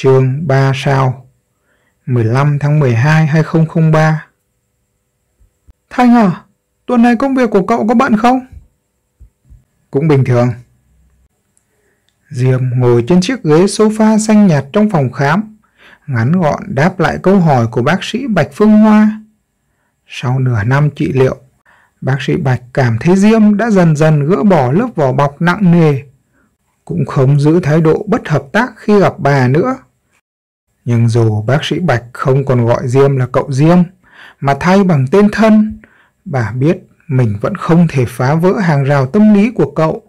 Chương 3 sao 15 tháng 12 2003 Thanh à, tuần này công việc của cậu có bận không? Cũng bình thường. Diệp ngồi trên chiếc ghế sofa xanh nhạt trong phòng khám, ngắn gọn đáp lại câu hỏi của bác sĩ Bạch Phương Hoa. Sau nửa năm trị liệu, bác sĩ Bạch cảm thấy Diêm đã dần dần gỡ bỏ lớp vỏ bọc nặng nề, cũng không giữ thái độ bất hợp tác khi gặp bà nữa. Nhưng dù bác sĩ Bạch không còn gọi Diêm là cậu Diêm, mà thay bằng tên thân, bà biết mình vẫn không thể phá vỡ hàng rào tâm lý của cậu.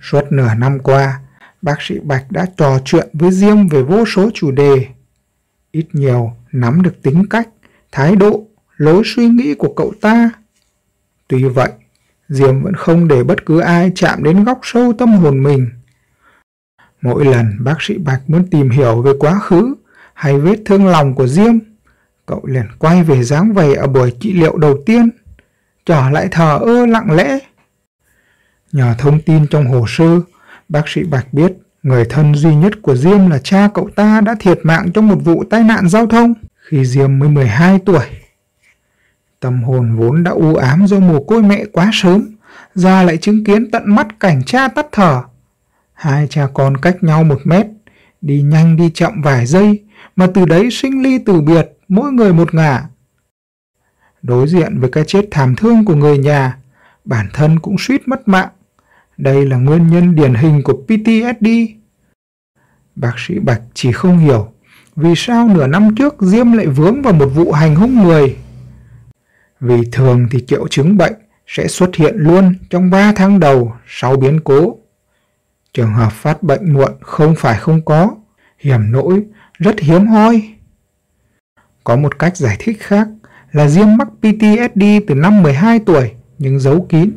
Suốt nửa năm qua, bác sĩ Bạch đã trò chuyện với Diêm về vô số chủ đề. Ít nhiều nắm được tính cách, thái độ, lối suy nghĩ của cậu ta. Tuy vậy, Diêm vẫn không để bất cứ ai chạm đến góc sâu tâm hồn mình. Mỗi lần bác sĩ Bạch muốn tìm hiểu về quá khứ hay vết thương lòng của Diêm, cậu liền quay về dáng vẻ ở buổi trị liệu đầu tiên, trở lại thờ ơ lặng lẽ. Nhờ thông tin trong hồ sơ, bác sĩ Bạch biết người thân duy nhất của Diêm là cha cậu ta đã thiệt mạng trong một vụ tai nạn giao thông khi Diêm mới 12 tuổi. Tâm hồn vốn đã u ám do mồ côi mẹ quá sớm, ra lại chứng kiến tận mắt cảnh cha tắt thở. Hai cha con cách nhau một mét, đi nhanh đi chậm vài giây, mà từ đấy sinh ly từ biệt, mỗi người một ngả. Đối diện với cái chết thảm thương của người nhà, bản thân cũng suýt mất mạng. Đây là nguyên nhân điển hình của PTSD. Bác sĩ Bạch chỉ không hiểu vì sao nửa năm trước Diêm lại vướng vào một vụ hành hung người. Vì thường thì triệu chứng bệnh sẽ xuất hiện luôn trong 3 tháng đầu sau biến cố. Trường hợp phát bệnh muộn không phải không có, hiểm nỗi, rất hiếm hoi. Có một cách giải thích khác là Diêm mắc PTSD từ năm 12 tuổi nhưng giấu kín.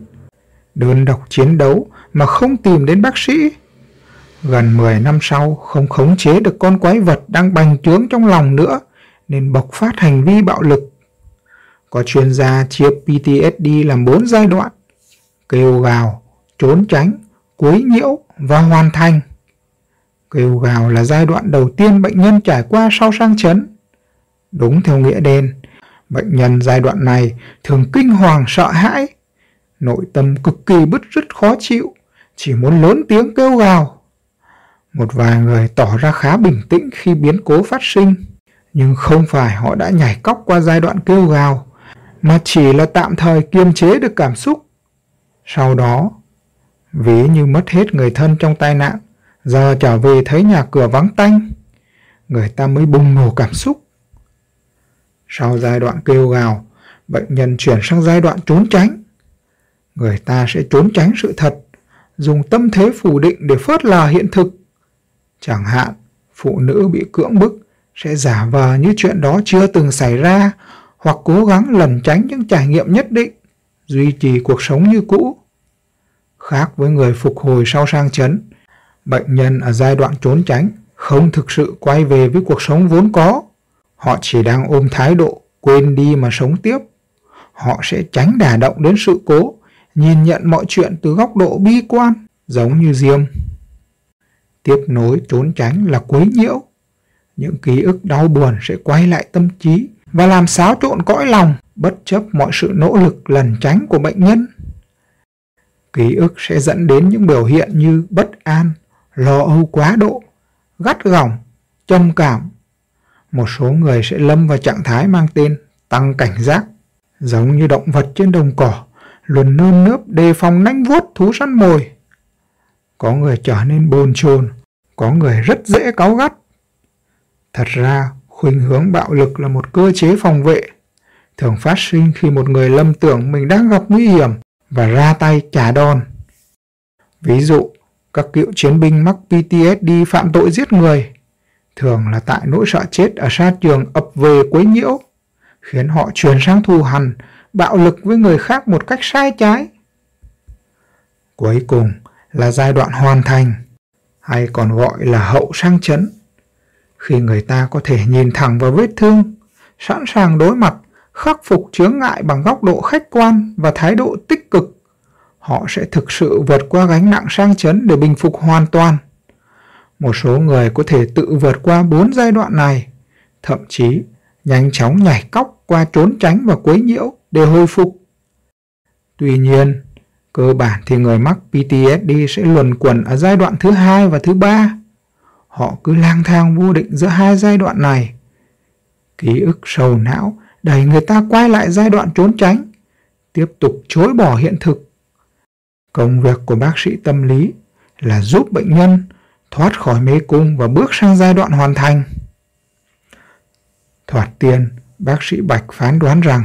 Đơn độc chiến đấu mà không tìm đến bác sĩ. Gần 10 năm sau không khống chế được con quái vật đang bành trướng trong lòng nữa nên bộc phát hành vi bạo lực. Có chuyên gia chia PTSD làm 4 giai đoạn. Kêu gào, trốn tránh, quấy nhiễu và hoàn thành. Kêu gào là giai đoạn đầu tiên bệnh nhân trải qua sau sang chấn. Đúng theo nghĩa đen, bệnh nhân giai đoạn này thường kinh hoàng sợ hãi, nội tâm cực kỳ bứt rứt khó chịu, chỉ muốn lớn tiếng kêu gào. Một vài người tỏ ra khá bình tĩnh khi biến cố phát sinh, nhưng không phải họ đã nhảy cóc qua giai đoạn kêu gào, mà chỉ là tạm thời kiềm chế được cảm xúc. Sau đó, ví như mất hết người thân trong tai nạn, giờ trở về thấy nhà cửa vắng tanh, người ta mới bùng nổ cảm xúc. Sau giai đoạn kêu gào, bệnh nhân chuyển sang giai đoạn trốn tránh. Người ta sẽ trốn tránh sự thật, dùng tâm thế phủ định để phớt lờ hiện thực. Chẳng hạn, phụ nữ bị cưỡng bức sẽ giả vờ như chuyện đó chưa từng xảy ra hoặc cố gắng lẩn tránh những trải nghiệm nhất định, duy trì cuộc sống như cũ. Khác với người phục hồi sau sang chấn, bệnh nhân ở giai đoạn trốn tránh không thực sự quay về với cuộc sống vốn có. Họ chỉ đang ôm thái độ quên đi mà sống tiếp. Họ sẽ tránh đả động đến sự cố, nhìn nhận mọi chuyện từ góc độ bi quan, giống như Diêm. Tiếp nối trốn tránh là quấy nhiễu. Những ký ức đau buồn sẽ quay lại tâm trí và làm xáo trộn cõi lòng, bất chấp mọi sự nỗ lực lẩn tránh của bệnh nhân. Ký ức sẽ dẫn đến những biểu hiện như bất an, lo âu quá độ, gắt gỏng, trầm cảm. Một số người sẽ lâm vào trạng thái mang tên tăng cảnh giác, giống như động vật trên đồng cỏ, luôn nơm nớp đề phòng nanh vuốt thú săn mồi. Có người trở nên bồn chồn, có người rất dễ cáu gắt. Thật ra, khuynh hướng bạo lực là một cơ chế phòng vệ, thường phát sinh khi một người lâm tưởng mình đang gặp nguy hiểm và ra tay trả đòn. Ví dụ, các cựu chiến binh mắc PTSD phạm tội giết người, thường là tại nỗi sợ chết ở sa trường ập về quấy nhiễu, khiến họ chuyển sang thù hằn, bạo lực với người khác một cách sai trái. Cuối cùng là giai đoạn hoàn thành, hay còn gọi là hậu sang chấn, khi người ta có thể nhìn thẳng vào vết thương, sẵn sàng đối mặt, khắc phục chướng ngại bằng góc độ khách quan và thái độ tích cực, họ sẽ thực sự vượt qua gánh nặng sang chấn để bình phục hoàn toàn. Một số người có thể tự vượt qua bốn giai đoạn này, thậm chí nhanh chóng nhảy cóc qua trốn tránh và quấy nhiễu để hồi phục. Tuy nhiên, cơ bản thì người mắc PTSD sẽ luẩn quẩn ở giai đoạn thứ hai và thứ ba. Họ cứ lang thang vô định giữa hai giai đoạn này. Ký ức sầu não đẩy người ta quay lại giai đoạn trốn tránh, tiếp tục chối bỏ hiện thực. Công việc của bác sĩ tâm lý là giúp bệnh nhân thoát khỏi mê cung và bước sang giai đoạn hoàn thành. Thoạt tiên, bác sĩ Bạch phán đoán rằng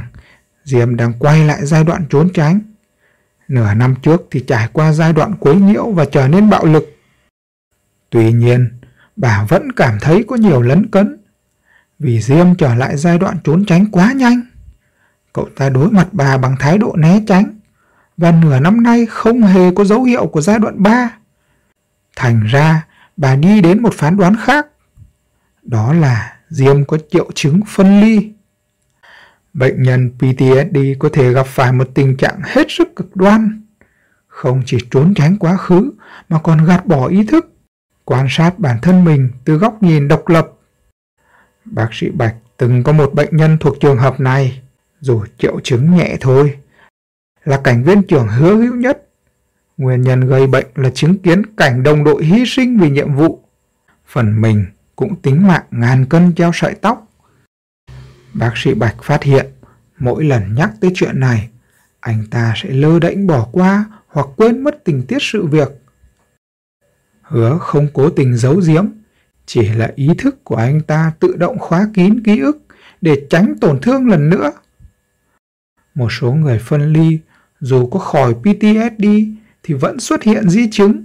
Diệm đang quay lại giai đoạn trốn tránh. Nửa năm trước thì trải qua giai đoạn quấy nhiễu và trở nên bạo lực. Tuy nhiên, bà vẫn cảm thấy có nhiều lấn cấn vì Diêm trở lại giai đoạn trốn tránh quá nhanh. Cậu ta đối mặt bà bằng thái độ né tránh và nửa năm nay không hề có dấu hiệu của giai đoạn 3. Thành ra, bà đi đến một phán đoán khác. Đó là Diêm có triệu chứng phân ly. Bệnh nhân PTSD có thể gặp phải một tình trạng hết sức cực đoan. Không chỉ trốn tránh quá khứ mà còn gạt bỏ ý thức, quan sát bản thân mình từ góc nhìn độc lập. Bác sĩ Bạch từng có một bệnh nhân thuộc trường hợp này, dù triệu chứng nhẹ thôi, là cảnh viên trưởng hứa hữu nhất. Nguyên nhân gây bệnh là chứng kiến cảnh đồng đội hy sinh vì nhiệm vụ. Phần mình cũng tính mạng ngàn cân treo sợi tóc. Bác sĩ Bạch phát hiện mỗi lần nhắc tới chuyện này, anh ta sẽ lơ đễnh bỏ qua hoặc quên mất tình tiết sự việc. Hứa không cố tình giấu giếm, chỉ là ý thức của anh ta tự động khóa kín ký ức để tránh tổn thương lần nữa. Một số người phân ly dù có khỏi PTSD thì vẫn xuất hiện di chứng.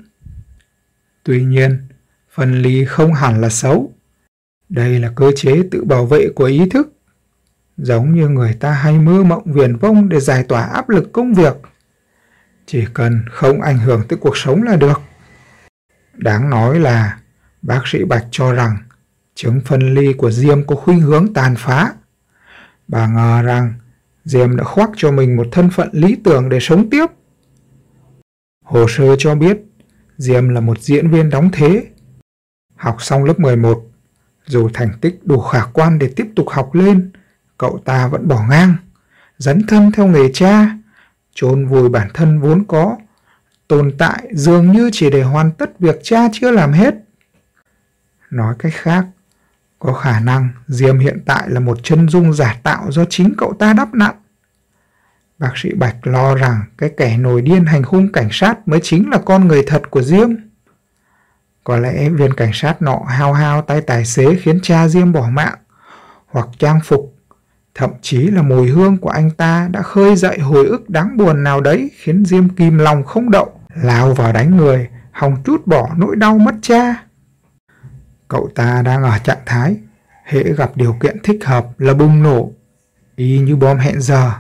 Tuy nhiên, phân ly không hẳn là xấu. Đây là cơ chế tự bảo vệ của ý thức giống như người ta hay mơ mộng viền vông để giải tỏa áp lực công việc. Chỉ cần không ảnh hưởng tới cuộc sống là được. Đáng nói là bác sĩ Bạch cho rằng chứng phân ly của Diêm có khuynh hướng tàn phá. Bà ngờ rằng Diêm đã khoác cho mình một thân phận lý tưởng để sống tiếp. Hồ sơ cho biết Diêm là một diễn viên đóng thế. Học xong lớp 11, dù thành tích đủ khả quan để tiếp tục học lên, cậu ta vẫn bỏ ngang, dấn thân theo nghề cha, chôn vùi bản thân vốn có, tồn tại dường như chỉ để hoàn tất việc cha chưa làm hết. Nói cách khác, có khả năng Diêm hiện tại là một chân dung giả tạo do chính cậu ta đắp nặn. Bác sĩ Bạch lo rằng cái kẻ nổi điên hành hung cảnh sát mới chính là con người thật của Diêm. Có lẽ viên cảnh sát nọ hao hao tay tài xế khiến cha Diêm bỏ mạng, hoặc trang phục Thậm chí là mùi hương của anh ta đã khơi dậy hồi ức đáng buồn nào đấy khiến Diêm Kim lòng không đậu, lao vào đánh người, hòng trút bỏ nỗi đau mất cha. Cậu ta đang ở trạng thái, hễ gặp điều kiện thích hợp là bùng nổ, y như bom hẹn giờ.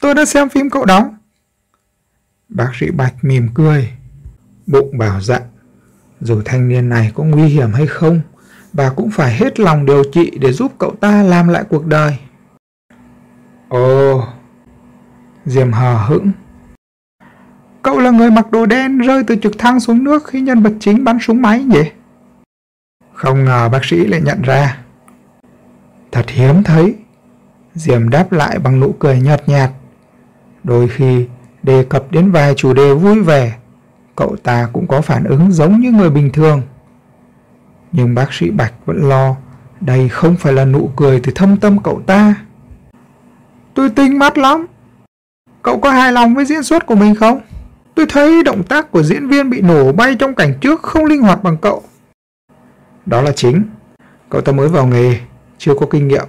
Tôi đã xem phim cậu đóng. Bác sĩ Bạch mỉm cười, bụng bảo dặn, dù thanh niên này có nguy hiểm hay không, bà cũng phải hết lòng điều trị để giúp cậu ta làm lại cuộc đời. Ồ, diềm hờ hững. Cậu là người mặc đồ đen rơi từ trực thăng xuống nước khi nhân vật chính bắn súng máy nhỉ? Không ngờ bác sĩ lại nhận ra. Thật hiếm thấy. Diệm đáp lại bằng nụ cười nhợt nhạt. Đôi khi đề cập đến vài chủ đề vui vẻ, cậu ta cũng có phản ứng giống như người bình thường. Nhưng bác sĩ Bạch vẫn lo đây không phải là nụ cười từ thâm tâm cậu ta. Tôi tinh mắt lắm. Cậu có hài lòng với diễn xuất của mình không? Tôi thấy động tác của diễn viên bị nổ bay trong cảnh trước không linh hoạt bằng cậu. Đó là chính. Cậu ta mới vào nghề, chưa có kinh nghiệm.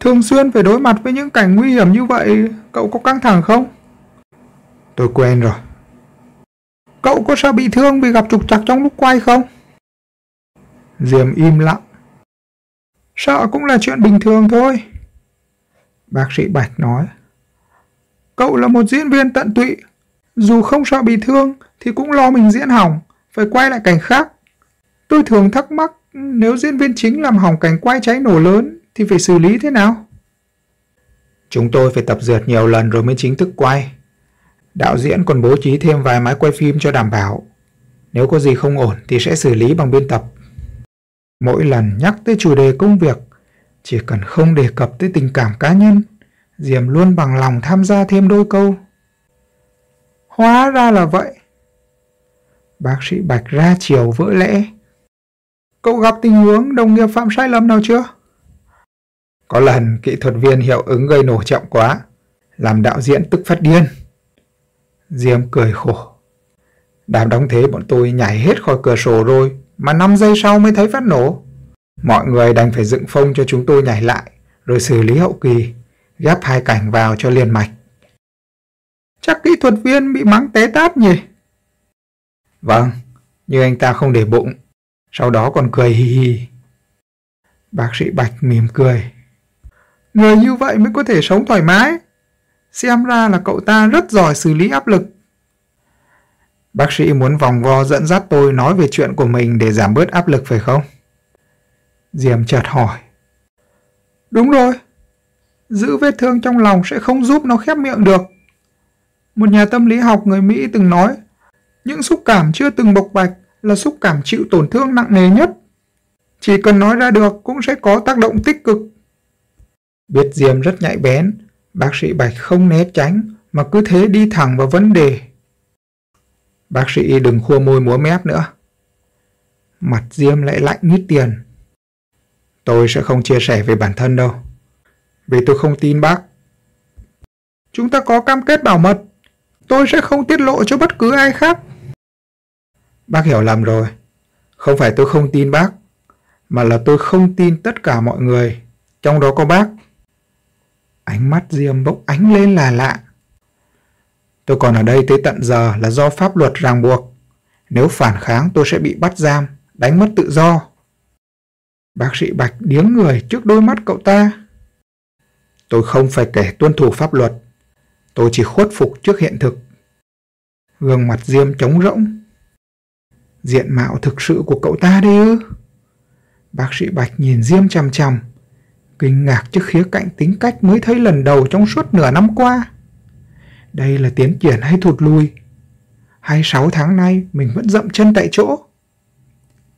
Thường xuyên phải đối mặt với những cảnh nguy hiểm như vậy, cậu có căng thẳng không? Tôi quen rồi. Cậu có sao bị thương vì gặp trục trặc trong lúc quay không? diềm im lặng. Sợ cũng là chuyện bình thường thôi. Bác sĩ Bạch nói. Cậu là một diễn viên tận tụy. Dù không sợ bị thương thì cũng lo mình diễn hỏng, phải quay lại cảnh khác. Tôi thường thắc mắc nếu diễn viên chính làm hỏng cảnh quay cháy nổ lớn thì phải xử lý thế nào? Chúng tôi phải tập dượt nhiều lần rồi mới chính thức quay. Đạo diễn còn bố trí thêm vài máy quay phim cho đảm bảo. Nếu có gì không ổn thì sẽ xử lý bằng biên tập. Mỗi lần nhắc tới chủ đề công việc, chỉ cần không đề cập tới tình cảm cá nhân, Diệm luôn bằng lòng tham gia thêm đôi câu. Hóa ra là vậy. Bác sĩ Bạch ra chiều vỡ lẽ. Cậu gặp tình huống đồng nghiệp phạm sai lầm nào chưa? Có lần kỹ thuật viên hiệu ứng gây nổ chậm quá, làm đạo diễn tức phát điên. Diêm cười khổ. Đám đóng thế bọn tôi nhảy hết khỏi cửa sổ rồi, mà 5 giây sau mới thấy phát nổ. Mọi người đành phải dựng phông cho chúng tôi nhảy lại, rồi xử lý hậu kỳ, ghép hai cảnh vào cho liền mạch. Chắc kỹ thuật viên bị mắng té tát nhỉ? Vâng, nhưng anh ta không để bụng, sau đó còn cười hì hì. Bác sĩ Bạch mỉm cười. Người như vậy mới có thể sống thoải mái. Xem ra là cậu ta rất giỏi xử lý áp lực. Bác sĩ muốn vòng vo dẫn dắt tôi nói về chuyện của mình để giảm bớt áp lực phải không? Diệm chợt hỏi. Đúng rồi. Giữ vết thương trong lòng sẽ không giúp nó khép miệng được. Một nhà tâm lý học người Mỹ từng nói, những xúc cảm chưa từng bộc bạch là xúc cảm chịu tổn thương nặng nề nhất. Chỉ cần nói ra được cũng sẽ có tác động tích cực. Biết Diêm rất nhạy bén, bác sĩ Bạch không né tránh mà cứ thế đi thẳng vào vấn đề. Bác sĩ đừng khua môi múa mép nữa. Mặt Diêm lại lạnh như tiền. Tôi sẽ không chia sẻ về bản thân đâu. Vì tôi không tin bác. Chúng ta có cam kết bảo mật. Tôi sẽ không tiết lộ cho bất cứ ai khác. Bác hiểu lầm rồi. Không phải tôi không tin bác, mà là tôi không tin tất cả mọi người, trong đó có bác. Ánh mắt Diêm bốc ánh lên là lạ. Tôi còn ở đây tới tận giờ là do pháp luật ràng buộc. Nếu phản kháng tôi sẽ bị bắt giam, đánh mất tự do. Bác sĩ Bạch điếng người trước đôi mắt cậu ta. Tôi không phải kẻ tuân thủ pháp luật. Tôi chỉ khuất phục trước hiện thực. Gương mặt Diêm trống rỗng. Diện mạo thực sự của cậu ta đây ư? Bác sĩ Bạch nhìn Diêm chằm chằm, kinh ngạc trước khía cạnh tính cách mới thấy lần đầu trong suốt nửa năm qua. Đây là tiến triển hay thụt lùi? Hay sáu tháng nay mình vẫn dậm chân tại chỗ?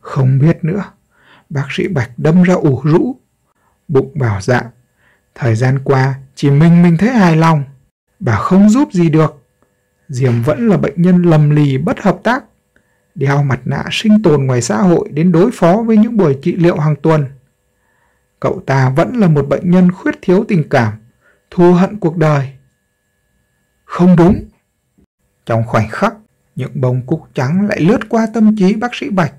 Không biết nữa. Bác sĩ Bạch đâm ra ủ rũ. Bụng bảo dạ. Thời gian qua chỉ mình mình thấy hài lòng. Bà không giúp gì được. Diệm vẫn là bệnh nhân lầm lì bất hợp tác. Đeo mặt nạ sinh tồn ngoài xã hội đến đối phó với những buổi trị liệu hàng tuần. Cậu ta vẫn là một bệnh nhân khuyết thiếu tình cảm, thù hận cuộc đời. Không đúng. Trong khoảnh khắc, những bông cúc trắng lại lướt qua tâm trí bác sĩ Bạch.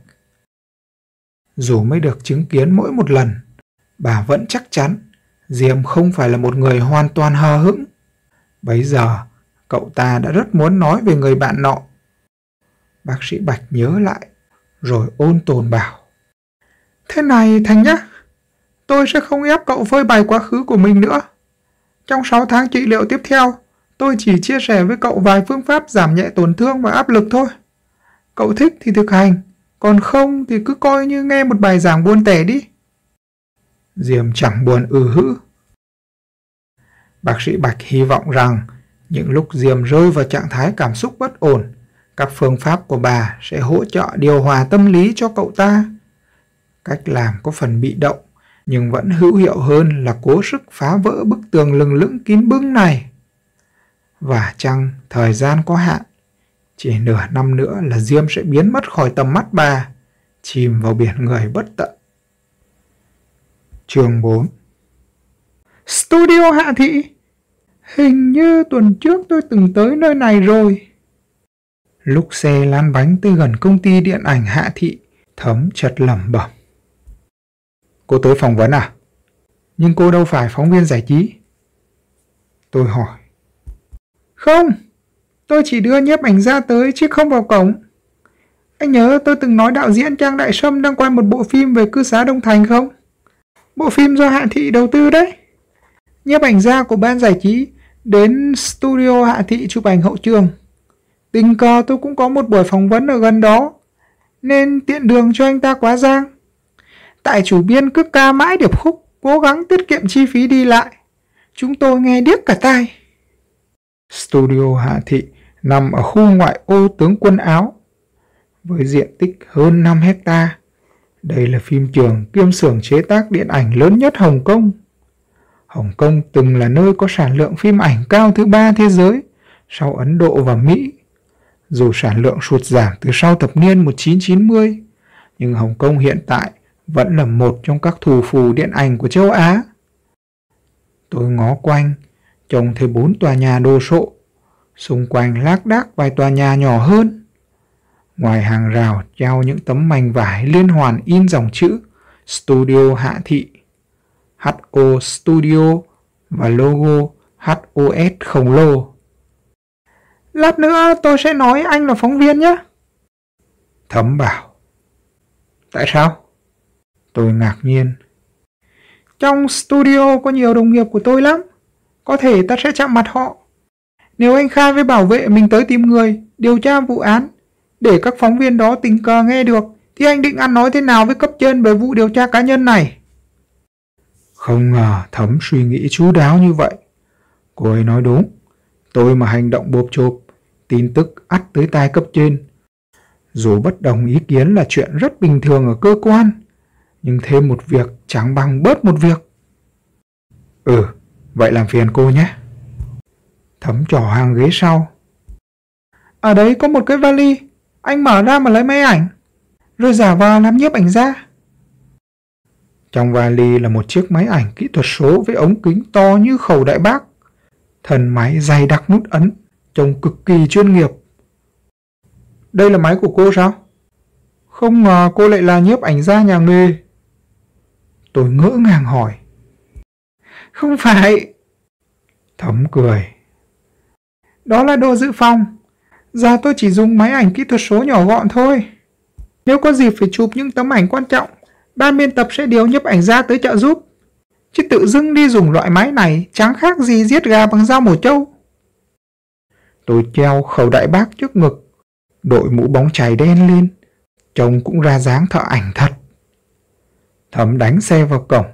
Dù mới được chứng kiến mỗi một lần, bà vẫn chắc chắn Diêm không phải là một người hoàn toàn hờ hững. Bấy giờ, cậu ta đã rất muốn nói về người bạn nọ. Bác sĩ Bạch nhớ lại, rồi ôn tồn bảo. Thế này Thành nhá, tôi sẽ không ép cậu phơi bày quá khứ của mình nữa. Trong 6 tháng trị liệu tiếp theo, tôi chỉ chia sẻ với cậu vài phương pháp giảm nhẹ tổn thương và áp lực thôi. Cậu thích thì thực hành, còn không thì cứ coi như nghe một bài giảng buôn tẻ đi. Diềm chẳng buồn ừ hữ. Bác sĩ Bạch hy vọng rằng những lúc Diềm rơi vào trạng thái cảm xúc bất ổn, các phương pháp của bà sẽ hỗ trợ điều hòa tâm lý cho cậu ta. Cách làm có phần bị động, nhưng vẫn hữu hiệu hơn là cố sức phá vỡ bức tường lừng lững kín bưng này. Và chăng thời gian có hạn, chỉ nửa năm nữa là Diêm sẽ biến mất khỏi tầm mắt bà, chìm vào biển người bất tận. Chương 4 Studio Hạ Thị Hình như tuần trước tôi từng tới nơi này rồi. Lúc xe lăn bánh tới gần công ty điện ảnh Hạ Thị, Thấm chợt lẩm bẩm. Cô tới phỏng vấn à? Nhưng cô đâu phải phóng viên giải trí. Tôi hỏi. Không, tôi chỉ đưa nhiếp ảnh ra tới chứ không vào cổng. Anh nhớ tôi từng nói đạo diễn Trang Đại Sâm đang quay một bộ phim về cư xá Đông Thành không? Bộ phim do Hạ Thị đầu tư đấy. Nhiếp ảnh gia của ban giải trí đến studio Hạ Thị chụp ảnh hậu trường. Tình cờ tôi cũng có một buổi phỏng vấn ở gần đó, nên tiện đường cho anh ta quá giang. Tại chủ biên cứ ca mãi điệp khúc, cố gắng tiết kiệm chi phí đi lại. Chúng tôi nghe điếc cả tai. Studio Hạ Thị nằm ở khu ngoại ô tướng quân áo. với diện tích hơn 5 hecta. Đây là phim trường kiêm xưởng chế tác điện ảnh lớn nhất Hồng Kông. Hồng Kông từng là nơi có sản lượng phim ảnh cao thứ ba thế giới sau Ấn Độ và Mỹ. Dù sản lượng sụt giảm từ sau thập niên 1990, nhưng Hồng Kông hiện tại vẫn là một trong các thủ phủ điện ảnh của châu Á. Tôi ngó quanh, trông thấy bốn tòa nhà đồ sộ, xung quanh lác đác vài tòa nhà nhỏ hơn. Ngoài hàng rào treo những tấm mảnh vải liên hoàn in dòng chữ Studio Hạ Thị, HO Studio và logo HOS khổng lồ. Lát nữa tôi sẽ nói anh là phóng viên nhé. Thấm bảo. Tại sao? Tôi ngạc nhiên. Trong studio có nhiều đồng nghiệp của tôi lắm. Có thể ta sẽ chạm mặt họ. Nếu anh khai với bảo vệ mình tới tìm người, điều tra vụ án, để các phóng viên đó tình cờ nghe được, thì anh định ăn nói thế nào với cấp trên về vụ điều tra cá nhân này? Không ngờ Thấm suy nghĩ chú đáo như vậy. Cô ấy nói đúng. Tôi mà hành động bộp chộp, tin tức ắt tới tai cấp trên. Dù bất đồng ý kiến là chuyện rất bình thường ở cơ quan, nhưng thêm một việc chẳng bằng bớt một việc. Ừ, vậy làm phiền cô nhé. Thấm trỏ hàng ghế sau. Ở đấy có một cái vali, anh mở ra mà lấy máy ảnh, rồi giả vờ làm nhiếp ảnh ra. Trong vali là một chiếc máy ảnh kỹ thuật số với ống kính to như khẩu đại bác. Thần máy dày đặc nút ấn, trông cực kỳ chuyên nghiệp. Đây là máy của cô sao? Không ngờ cô lại là nhiếp ảnh gia nhà nghề. Tôi ngỡ ngàng hỏi. Không phải. Thấm cười. Đó là đồ dự phòng. Giờ tôi chỉ dùng máy ảnh kỹ thuật số nhỏ gọn thôi. Nếu có dịp phải chụp những tấm ảnh quan trọng, ban biên tập sẽ điều nhấp ảnh ra tới trợ giúp. Chứ tự dưng đi dùng loại máy này chẳng khác gì giết gà bằng dao mổ trâu. Tôi treo khẩu đại bác trước ngực, đội mũ bóng chảy đen lên, trông cũng ra dáng thợ ảnh thật. Thấm đánh xe vào cổng,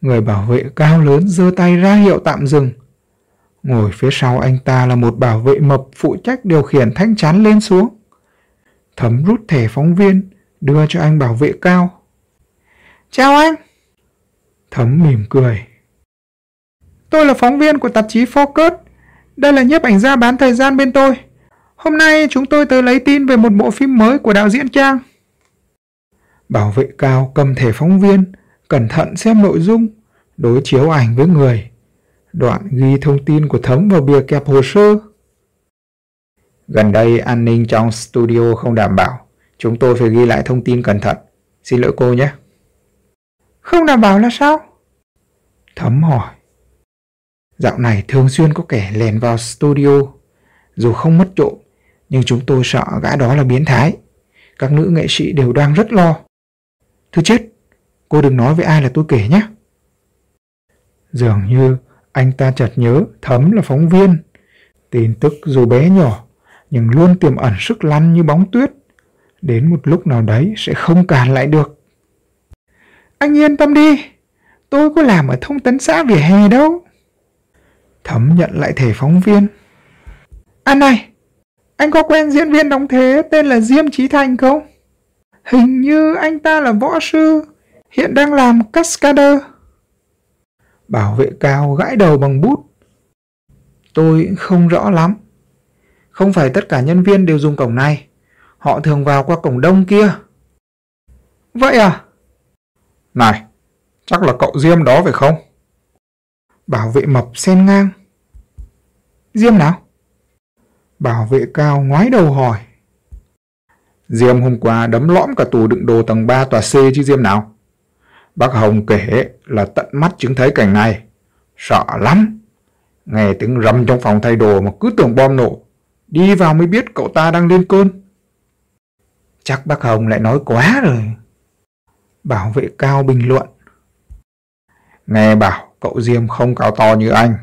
người bảo vệ cao lớn giơ tay ra hiệu tạm dừng. Ngồi phía sau anh ta là một bảo vệ mập phụ trách điều khiển thanh chắn lên xuống. Thấm rút thẻ phóng viên, đưa cho anh bảo vệ cao. Chào anh! Thấm mỉm cười. Tôi là phóng viên của tạp chí Focus. Đây là nhiếp ảnh gia bán thời gian bên tôi. Hôm nay chúng tôi tới lấy tin về một bộ phim mới của đạo diễn Trang. Bảo vệ cao cầm thẻ phóng viên, cẩn thận xem nội dung, đối chiếu ảnh với người. Đoạn ghi thông tin của Thấm vào bìa kẹp hồ sơ. Gần đây an ninh trong studio không đảm bảo. Chúng tôi phải ghi lại thông tin cẩn thận. Xin lỗi cô nhé. Không đảm bảo là sao? Thấm hỏi. Dạo này thường xuyên có kẻ lèn vào studio. Dù không mất trộm, nhưng chúng tôi sợ gã đó là biến thái. Các nữ nghệ sĩ đều đang rất lo. Thứ chết, cô đừng nói với ai là tôi kể nhé. Dường như anh ta chợt nhớ Thấm là phóng viên. Tin tức dù bé nhỏ, nhưng luôn tiềm ẩn sức lăn như bóng tuyết. Đến một lúc nào đấy sẽ không cản lại được. Anh yên tâm đi, tôi có làm ở thông tấn xã vỉa hè đâu. Thấm nhận lại thẻ phóng viên. Anh này, anh có quen diễn viên đóng thế tên là Diêm Trí Thành không? Hình như anh ta là võ sư, hiện đang làm cascader. Bảo vệ cao gãi đầu bằng bút. Tôi không rõ lắm. Không phải tất cả nhân viên đều dùng cổng này. Họ thường vào qua cổng đông kia. Vậy à? Này, chắc là cậu Diêm đó phải không? Bảo vệ mập xen ngang. Diêm nào? Bảo vệ cao ngoái đầu hỏi. Diêm hôm qua đấm lõm cả tủ đựng đồ tầng 3 tòa C chứ Diêm nào. Bác Hồng kể là tận mắt chứng thấy cảnh này. Sợ lắm. Nghe tiếng rầm trong phòng thay đồ mà cứ tưởng bom nổ. Đi vào mới biết cậu ta đang lên cơn. Chắc bác Hồng lại nói quá rồi. Bảo vệ cao bình luận. Nghe bảo cậu Diêm không cao to như anh.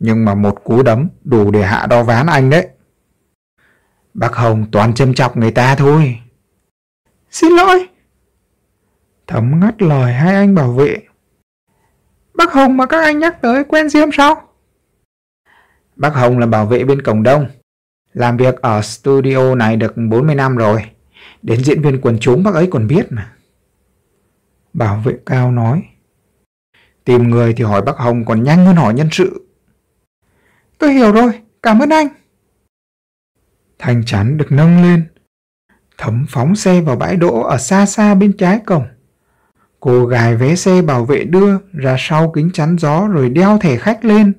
Nhưng mà một cú đấm đủ để hạ đo ván anh đấy. Bác Hồng toàn châm chọc người ta thôi. Xin lỗi. Thấm ngắt lời hai anh bảo vệ. Bác Hồng mà các anh nhắc tới quen riêng sao? Bác Hồng là bảo vệ bên cổng đông. Làm việc ở studio này được 40 năm rồi. Đến diễn viên quần chúng bác ấy còn biết mà. Bảo vệ cao nói. Tìm người thì hỏi bác Hồng còn nhanh hơn hỏi nhân sự. Tôi hiểu rồi, cảm ơn anh. Thanh chắn được nâng lên. Thấm phóng xe vào bãi đỗ ở xa xa bên trái cổng. Cô gài vé xe bảo vệ đưa ra sau kính chắn gió rồi đeo thẻ khách lên.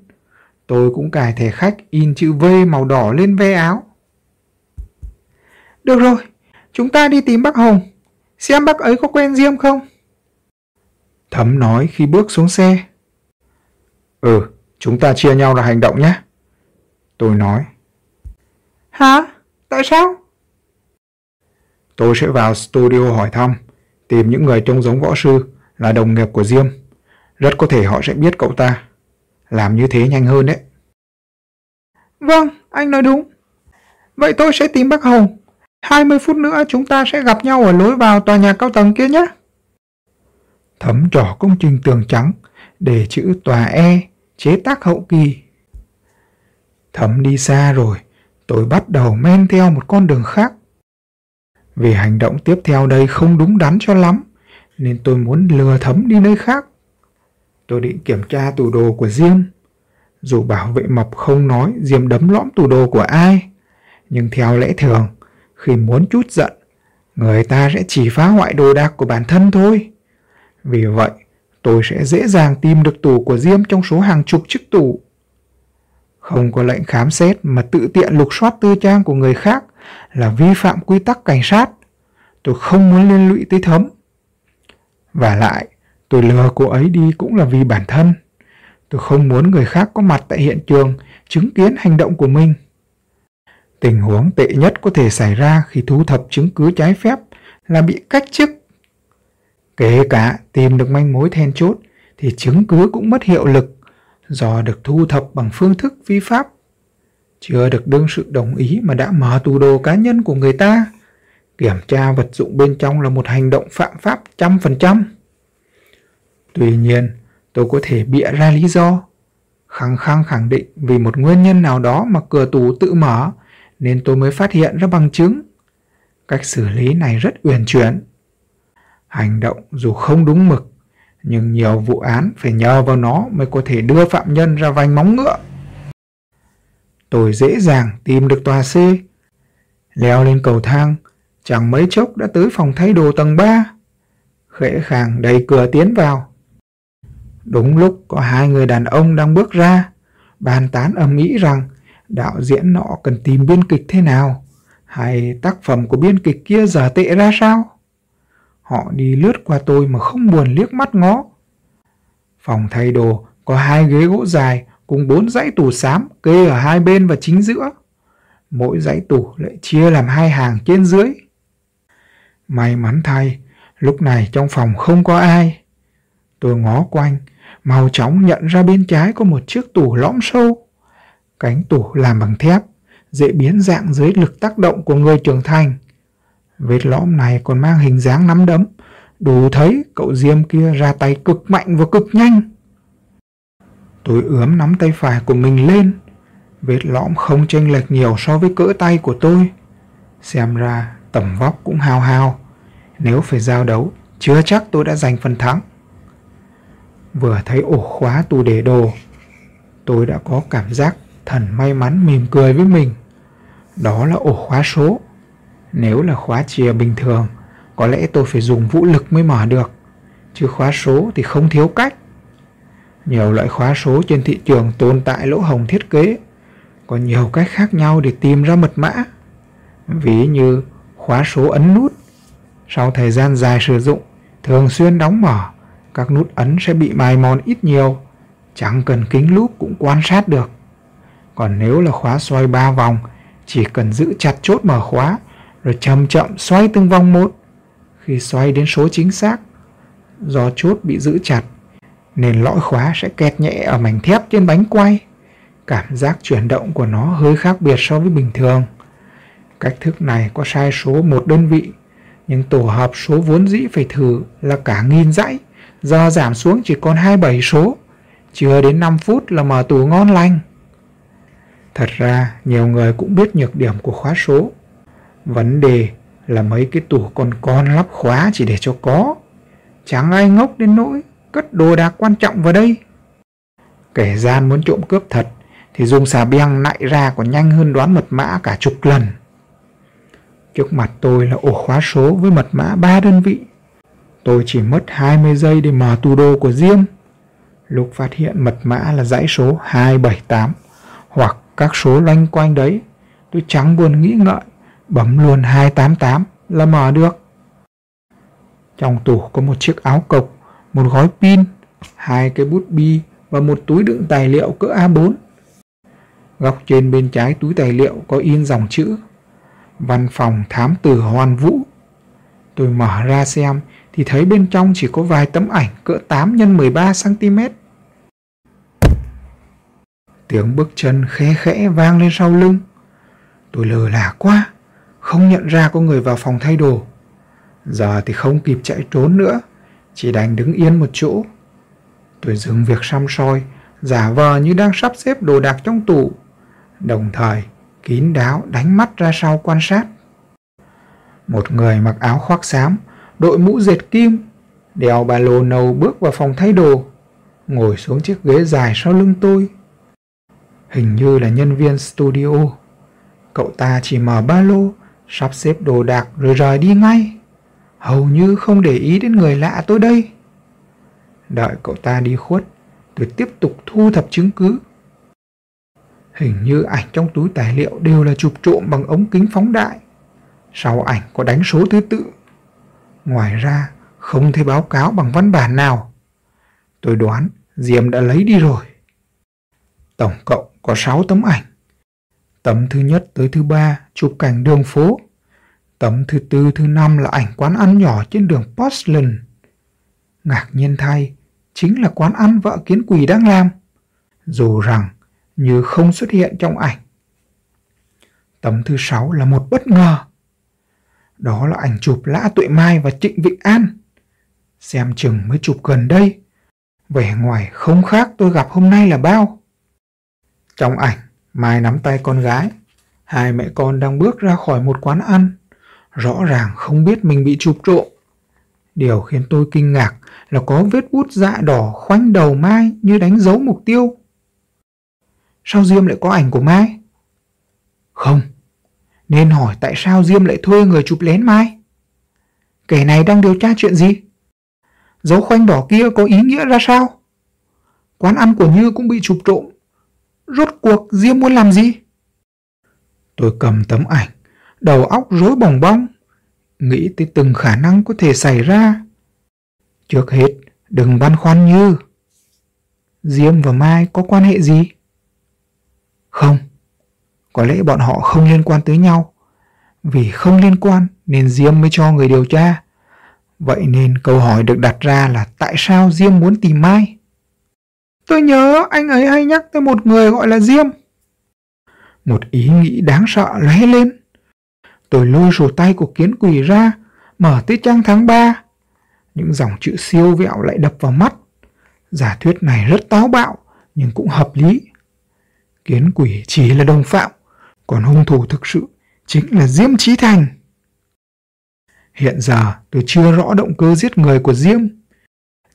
Tôi cũng cài thẻ khách in chữ V màu đỏ lên ve áo. Được rồi, chúng ta đi tìm bác Hồng. Xem bác ấy có quen Diêm không? Thấm nói khi bước xuống xe. Ừ, chúng ta chia nhau là hành động nhé. Tôi nói. Hả? Tại sao? Tôi sẽ vào studio hỏi thăm, tìm những người trông giống võ sư là đồng nghiệp của Diêm. Rất có thể họ sẽ biết cậu ta. Làm như thế nhanh hơn đấy. Vâng, anh nói đúng. Vậy tôi sẽ tìm bác Hồng. 20 phút nữa chúng ta sẽ gặp nhau ở lối vào tòa nhà cao tầng kia nhé. Thấm trỏ công trình tường trắng để chữ tòa E chế tác hậu kỳ. Thấm đi xa rồi, tôi bắt đầu men theo một con đường khác. Vì hành động tiếp theo đây không đúng đắn cho lắm, nên tôi muốn lừa thấm đi nơi khác. Tôi định kiểm tra tủ đồ của Diêm. Dù bảo vệ mập không nói Diêm đấm lõm tủ đồ của ai, nhưng theo lẽ thường, khi muốn chút giận, người ta sẽ chỉ phá hoại đồ đạc của bản thân thôi. Vì vậy, tôi sẽ dễ dàng tìm được tủ của Diêm trong số hàng chục chiếc tủ. Không có lệnh khám xét mà tự tiện lục soát tư trang của người khác là vi phạm quy tắc cảnh sát. Tôi không muốn liên lụy tới thấm. Và lại, tôi lừa cô ấy đi cũng là vì bản thân. Tôi không muốn người khác có mặt tại hiện trường chứng kiến hành động của mình. Tình huống tệ nhất có thể xảy ra khi thu thập chứng cứ trái phép là bị cách chức. Kể cả tìm được manh mối then chốt thì chứng cứ cũng mất hiệu lực do được thu thập bằng phương thức vi pháp. Chưa được đương sự đồng ý mà đã mở tủ đồ cá nhân của người ta. Kiểm tra vật dụng bên trong là một hành động phạm pháp trăm phần trăm. Tuy nhiên, tôi có thể bịa ra lý do. Khăng khăng khẳng định vì một nguyên nhân nào đó mà cửa tủ tự mở nên tôi mới phát hiện ra bằng chứng. Cách xử lý này rất uyển chuyển. Hành động dù không đúng mực, nhưng nhiều vụ án phải nhờ vào nó mới có thể đưa phạm nhân ra vành móng ngựa. Tôi dễ dàng tìm được tòa C. Leo lên cầu thang, chẳng mấy chốc đã tới phòng thay đồ tầng 3. Khẽ khàng đẩy cửa tiến vào. Đúng lúc có hai người đàn ông đang bước ra, bàn tán âm ĩ rằng đạo diễn nọ cần tìm biên kịch thế nào, hay tác phẩm của biên kịch kia giả tệ ra sao. Họ đi lướt qua tôi mà không buồn liếc mắt ngó. Phòng thay đồ có hai ghế gỗ dài cùng bốn dãy tủ xám kê ở hai bên và chính giữa. Mỗi dãy tủ lại chia làm hai hàng trên dưới. May mắn thay, lúc này trong phòng không có ai. Tôi ngó quanh, mau chóng nhận ra bên trái có một chiếc tủ lõm sâu. Cánh tủ làm bằng thép, dễ biến dạng dưới lực tác động của người trưởng thành. Vết lõm này còn mang hình dáng nắm đấm, đủ thấy cậu Diêm kia ra tay cực mạnh và cực nhanh. Tôi ướm nắm tay phải của mình lên, vết lõm không chênh lệch nhiều so với cỡ tay của tôi. Xem ra tầm vóc cũng hao hao, nếu phải giao đấu, chưa chắc tôi đã giành phần thắng. Vừa thấy ổ khóa tù để đồ, tôi đã có cảm giác thần may mắn mỉm cười với mình. Đó là ổ khóa số. Nếu là khóa chìa bình thường, có lẽ tôi phải dùng vũ lực mới mở được. Chứ khóa số thì không thiếu cách. Nhiều loại khóa số trên thị trường tồn tại lỗ hồng thiết kế. Có nhiều cách khác nhau để tìm ra mật mã. Ví như khóa số ấn nút. Sau thời gian dài sử dụng, thường xuyên đóng mở, các nút ấn sẽ bị mài mòn ít nhiều. Chẳng cần kính lúp cũng quan sát được. Còn nếu là khóa xoay 3 vòng, chỉ cần giữ chặt chốt mở khóa rồi chậm chậm xoay từng vòng một. Khi xoay đến số chính xác, do chốt bị giữ chặt nên lõi khóa sẽ kẹt nhẹ ở mảnh thép trên bánh quay. Cảm giác chuyển động của nó hơi khác biệt so với bình thường. Cách thức này có sai số một đơn vị, nhưng tổ hợp số vốn dĩ phải thử là cả nghìn dãy, giờ giảm xuống chỉ còn 27 số, chưa đến 5 phút là mở tủ ngon lành. Thật ra, nhiều người cũng biết nhược điểm của khóa số. Vấn đề là mấy cái tủ còn con lắp khóa chỉ để cho có. Chẳng ai ngốc đến nỗi cất đồ đạc quan trọng vào đây. Kẻ gian muốn trộm cướp thật thì dùng xà beng nạy ra còn nhanh hơn đoán mật mã cả chục lần. Trước mặt tôi là ổ khóa số với mật mã 3 đơn vị. Tôi chỉ mất 20 giây để mở tủ đồ của Diêm. Lúc phát hiện mật mã là dãy số 278 hoặc các số loanh quanh đấy, tôi chẳng buồn nghĩ ngợi, bấm luôn 288 là mở được. Trong tủ có một chiếc áo cộc, một gói pin, hai cái bút bi và một túi đựng tài liệu cỡ A4. Góc trên bên trái túi tài liệu có in dòng chữ Văn phòng thám tử Hoàn Vũ. Tôi mở ra xem thì thấy bên trong chỉ có vài tấm ảnh cỡ 8 x 13 cm. Tiếng bước chân khẽ khẽ vang lên sau lưng. Tôi lờ là quá, không nhận ra có người vào phòng thay đồ. Giờ thì không kịp chạy trốn nữa, chỉ đành đứng yên một chỗ. Tôi dừng việc xăm soi, giả vờ như đang sắp xếp đồ đạc trong tủ. Đồng thời, kín đáo đánh mắt ra sau quan sát. Một người mặc áo khoác xám, đội mũ dệt kim, đeo ba lô nâu bước vào phòng thay đồ, ngồi xuống chiếc ghế dài sau lưng tôi. Hình như là nhân viên studio. Cậu ta chỉ mở ba lô, sắp xếp đồ đạc rồi rời đi ngay. Hầu như không để ý đến người lạ tôi đây. Đợi cậu ta đi khuất, tôi tiếp tục thu thập chứng cứ. Hình như ảnh trong túi tài liệu đều là chụp trộm bằng ống kính phóng đại. Sau ảnh có đánh số thứ tự. Ngoài ra, không thấy báo cáo bằng văn bản nào. Tôi đoán Diệm đã lấy đi rồi. Tổng cộng có 6 tấm ảnh. Tấm thứ nhất tới thứ ba chụp cảnh đường phố. Tấm thứ tư thứ năm là ảnh quán ăn nhỏ trên đường Portland. Ngạc nhiên thay, chính là quán ăn vợ kiến quỷ đang làm. Dù rằng như không xuất hiện trong ảnh. Tấm thứ sáu là một bất ngờ. Đó là ảnh chụp Lã Tuệ Mai và Trịnh Vịnh An. Xem chừng mới chụp gần đây. Vẻ ngoài không khác tôi gặp hôm nay là bao. Trong ảnh, Mai nắm tay con gái. Hai mẹ con đang bước ra khỏi một quán ăn. Rõ ràng không biết mình bị chụp trộm. Điều khiến tôi kinh ngạc là có vết bút dạ đỏ khoanh đầu Mai như đánh dấu mục tiêu. Sao Diêm lại có ảnh của Mai? Không, nên hỏi tại sao Diêm lại thuê người chụp lén Mai? Kẻ này đang điều tra chuyện gì? Dấu khoanh đỏ kia có ý nghĩa ra sao? Quán ăn của Như cũng bị chụp trộm. Rốt cuộc Diêm muốn làm gì? Tôi cầm tấm ảnh, đầu óc rối bồng bong, nghĩ tới từng khả năng có thể xảy ra. Trước hết, đừng băn khoăn Như. Diêm và Mai có quan hệ gì? Không, có lẽ bọn họ không liên quan tới nhau. Vì không liên quan nên Diêm mới cho người điều tra. Vậy nên câu hỏi được đặt ra là tại sao Diêm muốn tìm Mai? Tôi nhớ anh ấy hay nhắc tới một người gọi là Diêm. Một ý nghĩ đáng sợ lóe lên. Tôi lôi sổ tay của kiến quỷ ra, mở tới trang tháng 3. Những dòng chữ siêu vẹo lại đập vào mắt. Giả thuyết này rất táo bạo, nhưng cũng hợp lý. Kiến quỷ chỉ là đồng phạm, còn hung thủ thực sự chính là Diêm Trí Thành. Hiện giờ tôi chưa rõ động cơ giết người của Diêm,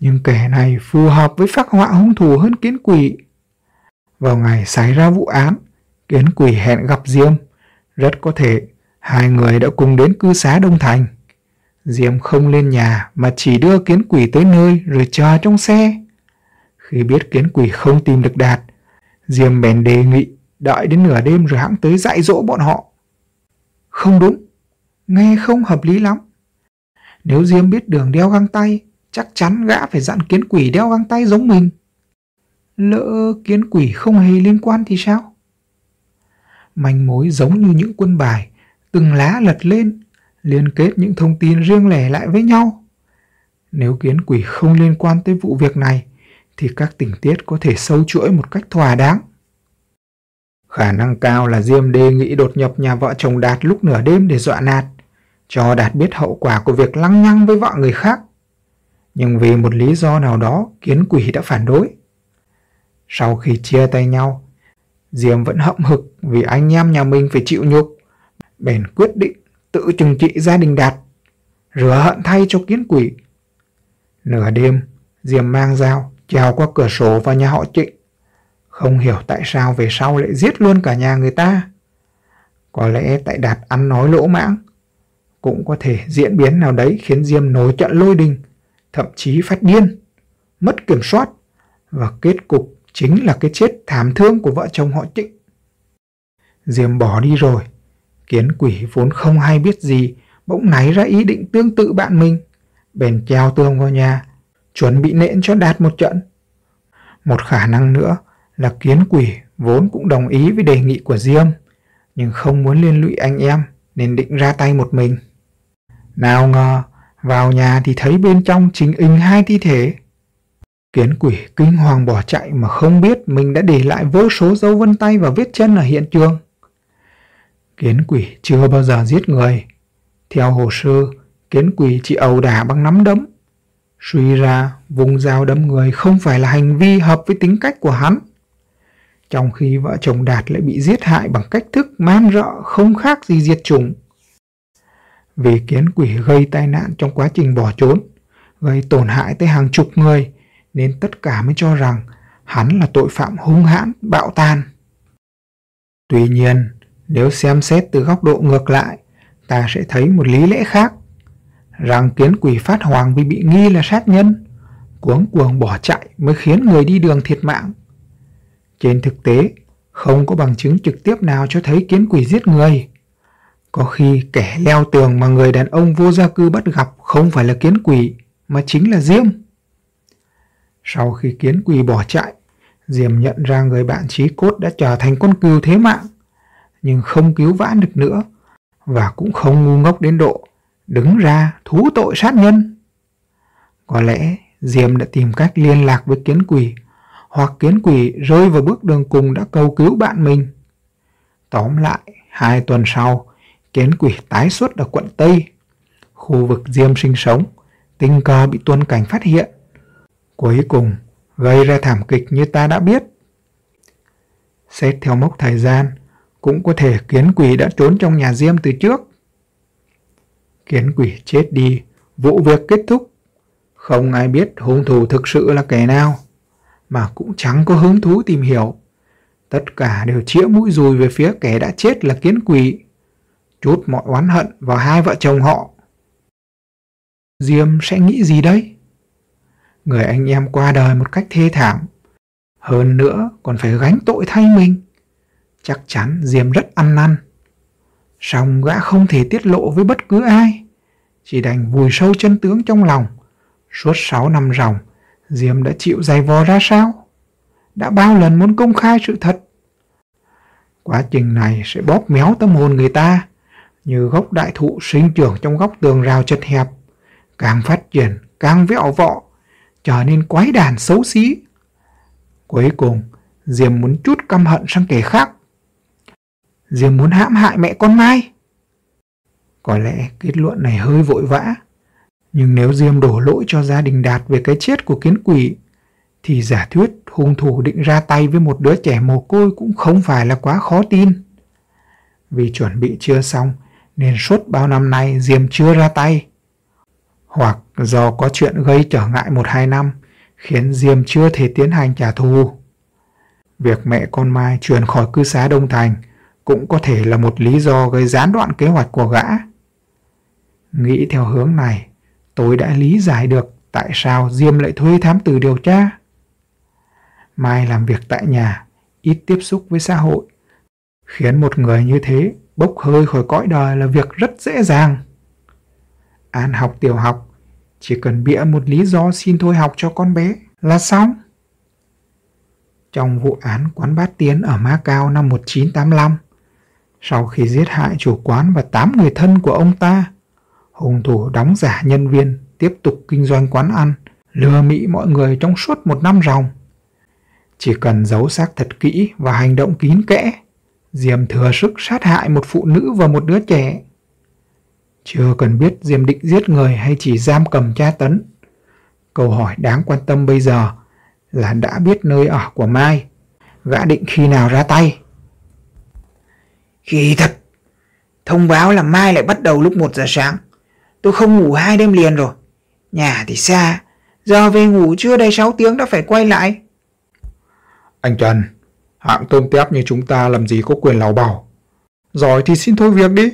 nhưng kẻ này phù hợp với phác họa hung thủ hơn kiến quỷ. Vào ngày xảy ra vụ án, kiến quỷ hẹn gặp Diêm, rất có thể hai người đã cùng đến cư xá Đông Thành. Diêm không lên nhà mà chỉ đưa kiến quỷ tới nơi rồi chờ trong xe. Khi biết kiến quỷ không tìm được Đạt, Diêm bèn đề nghị đợi đến nửa đêm rồi hãng tới dạy dỗ bọn họ. Không đúng, nghe không hợp lý lắm. Nếu Diêm biết đường đeo găng tay, chắc chắn gã phải dặn kiến quỷ đeo găng tay giống mình. Lỡ kiến quỷ không hề liên quan thì sao? Manh mối giống như những quân bài, từng lá lật lên, liên kết những thông tin riêng lẻ lại với nhau. Nếu kiến quỷ không liên quan tới vụ việc này, thì các tình tiết có thể sâu chuỗi một cách thỏa đáng. Khả năng cao là Diêm Đê nghĩ đột nhập nhà vợ chồng Đạt lúc nửa đêm để dọa nạt, cho Đạt biết hậu quả của việc lăng nhăng với vợ người khác. Nhưng vì một lý do nào đó, kiến quỷ đã phản đối. Sau khi chia tay nhau, Diêm vẫn hậm hực vì anh em nhà mình phải chịu nhục. Bèn quyết định tự trừng trị gia đình Đạt, rửa hận thay cho kiến quỷ. Nửa đêm, Diêm mang dao, trèo qua cửa sổ vào nhà họ Trịnh. Không hiểu tại sao về sau lại giết luôn cả nhà người ta. Có lẽ tại Đạt ăn nói lỗ mãng. Cũng có thể diễn biến nào đấy khiến Diêm nổi trận lôi đình, thậm chí phát điên, mất kiểm soát. Và kết cục chính là cái chết thảm thương của vợ chồng họ Trịnh. Diêm bỏ đi rồi. Kiến quỷ vốn không hay biết gì, bỗng nảy ra ý định tương tự bạn mình. Bèn treo tường vào nhà, chuẩn bị nện cho Đạt một trận. Một khả năng nữa là kiến quỷ vốn cũng đồng ý với đề nghị của Diêm, nhưng không muốn liên lụy anh em nên định ra tay một mình. Nào ngờ, vào nhà thì thấy bên trong chính in hai thi thể. Kiến quỷ kinh hoàng bỏ chạy mà không biết mình đã để lại vô số dấu vân tay và vết chân ở hiện trường. Kiến quỷ chưa bao giờ giết người. Theo hồ sơ, kiến quỷ chỉ ẩu đả bằng nắm đấm. Suy ra, vùng dao đâm người không phải là hành vi hợp với tính cách của hắn. Trong khi vợ chồng Đạt lại bị giết hại bằng cách thức man rợ không khác gì diệt chủng. Vì kiến quỷ gây tai nạn trong quá trình bỏ trốn, gây tổn hại tới hàng chục người, nên tất cả mới cho rằng hắn là tội phạm hung hãn, bạo tàn. Tuy nhiên, nếu xem xét từ góc độ ngược lại, ta sẽ thấy một lý lẽ khác, rằng kiến quỷ phát hoàng vì bị nghi là sát nhân, cuống cuồng bỏ chạy mới khiến người đi đường thiệt mạng. Trên thực tế, không có bằng chứng trực tiếp nào cho thấy kiến quỷ giết người. Có khi kẻ leo tường mà người đàn ông vô gia cư bắt gặp không phải là kiến quỷ, mà chính là Diêm. Sau khi kiến quỷ bỏ chạy, Diêm nhận ra người bạn trí cốt đã trở thành con cừu thế mạng, nhưng không cứu vãn được nữa, và cũng không ngu ngốc đến độ đứng ra thú tội sát nhân. Có lẽ Diêm đã tìm cách liên lạc với kiến quỷ, hoặc kiến quỷ rơi vào bước đường cùng đã cầu cứu bạn mình. Tóm lại, hai tuần sau, kiến quỷ tái xuất ở quận Tây, khu vực Diêm sinh sống, tình cờ bị tuân cảnh phát hiện. Cuối cùng, gây ra thảm kịch như ta đã biết. Xét theo mốc thời gian, cũng có thể kiến quỷ đã trốn trong nhà Diêm từ trước. Kiến quỷ chết đi, vụ việc kết thúc. Không ai biết hung thủ thực sự là kẻ nào, mà cũng chẳng có hứng thú tìm hiểu. Tất cả đều chĩa mũi dùi về phía kẻ đã chết là kiến quỷ, chút mọi oán hận vào hai vợ chồng họ. Diêm sẽ nghĩ gì đấy? Người anh em qua đời một cách thê thảm, hơn nữa còn phải gánh tội thay mình. Chắc chắn Diêm rất ăn năn. Song gã không thể tiết lộ với bất cứ ai. Chỉ đành vùi sâu chân tướng trong lòng. Suốt 6 năm ròng, Diêm đã chịu dày vò ra sao? Đã bao lần muốn công khai sự thật? Quá trình này sẽ bóp méo tâm hồn người ta, như gốc đại thụ sinh trưởng trong góc tường rào chật hẹp, càng phát triển, càng vẹo vọ, trở nên quái đàn xấu xí. Cuối cùng, Diêm muốn chút căm hận sang kẻ khác, Diêm muốn hãm hại mẹ con Mai. Có lẽ kết luận này hơi vội vã, nhưng nếu Diêm đổ lỗi cho gia đình Đạt về cái chết của kiến quỷ, thì giả thuyết hung thủ định ra tay với một đứa trẻ mồ côi cũng không phải là quá khó tin. Vì chuẩn bị chưa xong, nên suốt bao năm nay Diêm chưa ra tay. Hoặc do có chuyện gây trở ngại một hai năm, khiến Diêm chưa thể tiến hành trả thù. Việc mẹ con Mai chuyển khỏi cư xá Đông Thành cũng có thể là một lý do gây gián đoạn kế hoạch của gã. Nghĩ theo hướng này, tôi đã lý giải được tại sao Diêm lại thuê thám tử điều tra. Mai làm việc tại nhà, ít tiếp xúc với xã hội, khiến một người như thế bốc hơi khỏi cõi đời là việc rất dễ dàng. An học tiểu học, chỉ cần bịa một lý do xin thôi học cho con bé là xong. Trong vụ án quán bát tiến ở Ma Cao năm 1985, sau khi giết hại chủ quán và 8 người thân của ông ta, hung thủ đóng giả nhân viên tiếp tục kinh doanh quán ăn, lừa mỹ mọi người trong suốt một năm ròng. Chỉ cần giấu xác thật kỹ và hành động kín kẽ, Diêm thừa sức sát hại một phụ nữ và một đứa trẻ. Chưa cần biết Diêm định giết người hay chỉ giam cầm tra tấn. Câu hỏi đáng quan tâm bây giờ là đã biết nơi ở của Mai, gã định khi nào ra tay. Kỳ thật, Thông báo là mai lại bắt đầu lúc 1 giờ sáng. Tôi không ngủ hai đêm liền rồi. Nhà thì xa, giờ về ngủ chưa đầy 6 tiếng đã phải quay lại. Anh Trần, hạng tôm tép như chúng ta làm gì có quyền lào bảo. Giỏi thì xin thôi việc đi.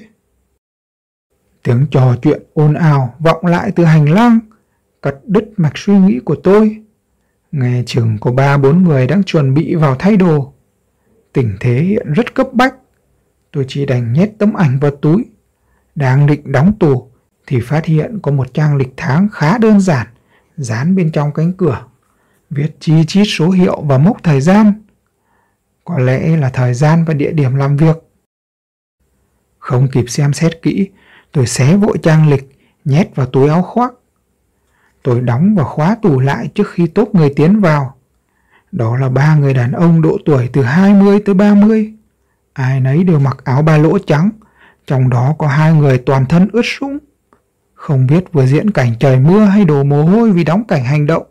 Tiếng trò chuyện ồn ào vọng lại từ hành lang, cắt đứt mạch suy nghĩ của tôi. Nghe chừng có ba bốn người đang chuẩn bị vào thay đồ. Tình thế hiện rất cấp bách. Tôi chỉ đành nhét tấm ảnh vào túi. Đang định đóng tủ thì phát hiện có một trang lịch tháng khá đơn giản dán bên trong cánh cửa. Viết chi chít số hiệu và mốc thời gian. Có lẽ là thời gian và địa điểm làm việc. Không kịp xem xét kỹ, tôi xé vội trang lịch, nhét vào túi áo khoác. Tôi đóng và khóa tủ lại trước khi tốt người tiến vào. Đó là ba người đàn ông độ tuổi từ 20 tới 30. Ai nấy đều mặc áo ba lỗ trắng, trong đó có hai người toàn thân ướt sũng. Không biết vừa diễn cảnh trời mưa hay đổ mồ hôi vì đóng cảnh hành động.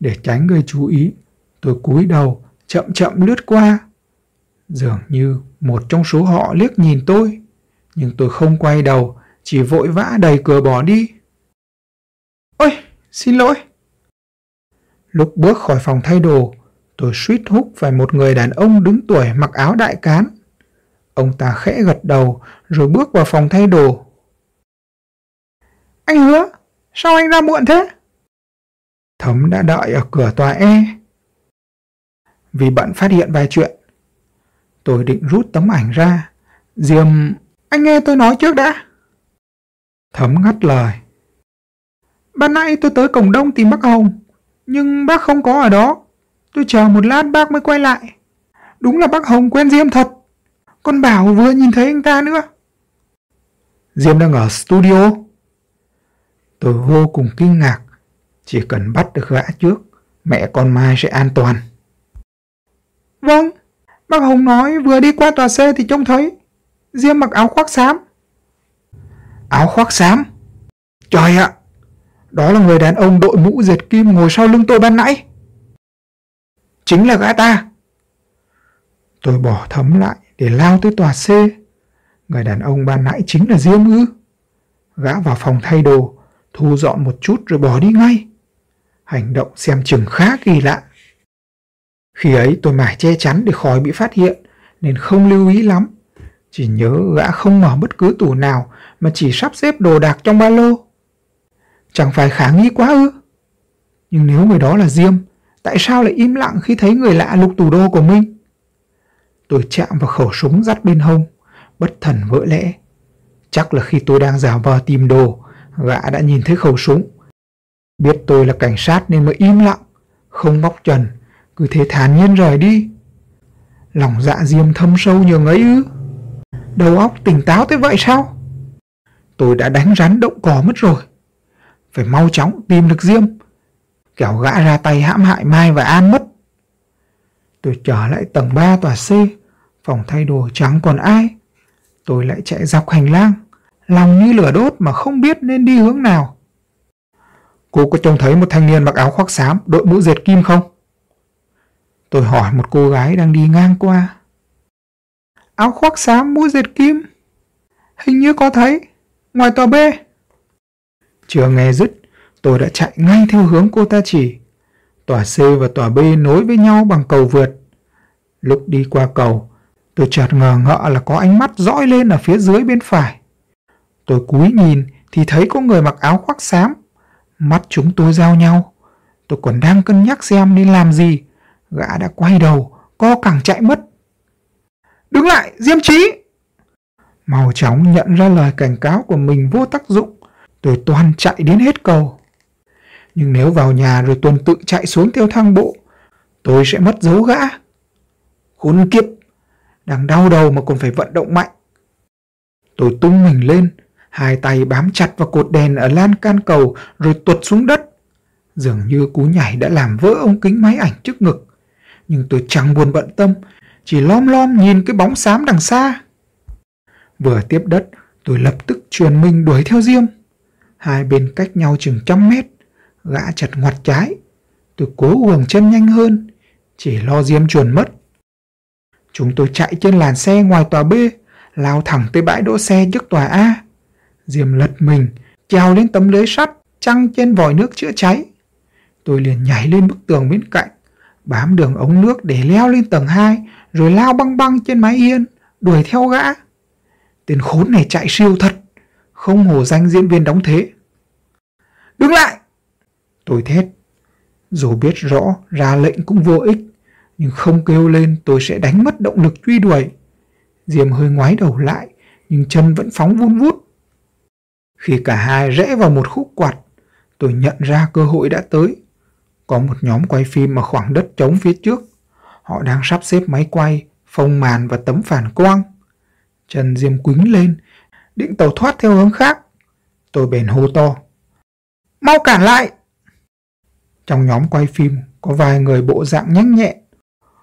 Để tránh gây chú ý, tôi cúi đầu, chậm chậm lướt qua. Dường như một trong số họ liếc nhìn tôi, nhưng tôi không quay đầu, chỉ vội vã đẩy cửa bỏ đi. Ôi, xin lỗi. Lúc bước khỏi phòng thay đồ, tôi suýt hút phải một người đàn ông đứng tuổi mặc áo đại cán. Ông ta khẽ gật đầu rồi bước vào phòng thay đồ. Anh hứa, sao anh ra muộn thế? Thấm đã đợi ở cửa tòa E. Vì bận phát hiện vài chuyện. Tôi định rút tấm ảnh ra. Diêm, anh nghe tôi nói trước đã. Thấm ngắt lời. Ban nãy tôi tới cổng đông tìm bác Hồng, nhưng bác không có ở đó. Tôi chờ một lát bác mới quay lại. Đúng là bác Hồng quen Diêm thật. Con Bảo vừa nhìn thấy anh ta nữa. Diêm đang ở studio. Tôi vô cùng kinh ngạc. Chỉ cần bắt được gã trước, mẹ con Mai sẽ an toàn. Vâng, bác Hồng nói vừa đi qua tòa xe thì trông thấy. Diêm mặc áo khoác xám. Áo khoác xám? Trời ạ! Đó là người đàn ông đội mũ dệt kim ngồi sau lưng tôi ban nãy. Chính là gã ta. Tôi bỏ thấm lại để lao tới tòa C. Người đàn ông ban nãy chính là Diêm ư. Gã vào phòng thay đồ, thu dọn một chút rồi bỏ đi ngay. Hành động xem chừng khá kỳ lạ. Khi ấy tôi mải che chắn để khỏi bị phát hiện, nên không lưu ý lắm. Chỉ nhớ gã không mở bất cứ tủ nào mà chỉ sắp xếp đồ đạc trong ba lô. Chẳng phải khả nghi quá ư? Nhưng nếu người đó là Diêm, tại sao lại im lặng khi thấy người lạ lục tủ đồ của mình? Tôi chạm vào khẩu súng dắt bên hông, bất thần vỡ lẽ. Chắc là khi tôi đang giả vờ tìm đồ, gã đã nhìn thấy khẩu súng. Biết tôi là cảnh sát nên mới im lặng, không bóc trần, cứ thế thản nhiên rời đi. Lòng dạ diêm thâm sâu nhường ấy ư? Đầu óc tỉnh táo tới vậy sao? Tôi đã đánh rắn động cỏ mất rồi phải mau chóng tìm được Diêm. Kẻo gã ra tay hãm hại Mai và An mất. Tôi trở lại tầng 3 tòa C, phòng thay đồ chẳng còn ai. Tôi lại chạy dọc hành lang, lòng như lửa đốt mà không biết nên đi hướng nào. Cô có trông thấy một thanh niên mặc áo khoác xám, đội mũ dệt kim không? Tôi hỏi một cô gái đang đi ngang qua. Áo khoác xám, mũ dệt kim? Hình như có thấy, ngoài tòa B. Chưa nghe dứt, tôi đã chạy ngay theo hướng cô ta chỉ. Tòa C và tòa B nối với nhau bằng cầu vượt. Lúc đi qua cầu, tôi chợt ngờ ngợ là có ánh mắt dõi lên ở phía dưới bên phải. Tôi cúi nhìn thì thấy có người mặc áo khoác xám. Mắt chúng tôi giao nhau. Tôi còn đang cân nhắc xem nên làm gì. Gã đã quay đầu, co cẳng chạy mất. Đứng lại, Diêm Trí! Màu chóng nhận ra lời cảnh cáo của mình vô tác dụng tôi toàn chạy đến hết cầu. Nhưng nếu vào nhà rồi tuần tự chạy xuống theo thang bộ, tôi sẽ mất dấu gã. Khốn kiếp, đang đau đầu mà còn phải vận động mạnh. Tôi tung mình lên, hai tay bám chặt vào cột đèn ở lan can cầu rồi tuột xuống đất. Dường như cú nhảy đã làm vỡ ống kính máy ảnh trước ngực. Nhưng tôi chẳng buồn bận tâm, chỉ lom lom nhìn cái bóng xám đằng xa. Vừa tiếp đất, tôi lập tức truyền mình đuổi theo Diêm. Hai bên cách nhau chừng trăm mét, gã chặt ngoặt trái. Tôi cố guồng chân nhanh hơn, chỉ lo diêm chuồn mất. Chúng tôi chạy trên làn xe ngoài tòa B, lao thẳng tới bãi đỗ xe trước tòa A. Diêm lật mình, treo lên tấm lưới sắt, trăng trên vòi nước chữa cháy. Tôi liền nhảy lên bức tường bên cạnh, bám đường ống nước để leo lên tầng 2, rồi lao băng băng trên mái hiên, đuổi theo gã. Tên khốn này chạy siêu thật, không hổ danh diễn viên đóng thế. Đứng lại! Tôi thét. Dù biết rõ ra lệnh cũng vô ích, nhưng không kêu lên tôi sẽ đánh mất động lực truy đuổi. Diêm hơi ngoái đầu lại, nhưng chân vẫn phóng vun vút. Khi cả hai rẽ vào một khúc quạt, tôi nhận ra cơ hội đã tới. Có một nhóm quay phim ở khoảng đất trống phía trước. Họ đang sắp xếp máy quay, phông màn và tấm phản quang. trần Diêm quính lên, định tàu thoát theo hướng khác. Tôi bèn hô to. Mau cản lại! Trong nhóm quay phim có vài người bộ dạng nhanh nhẹn.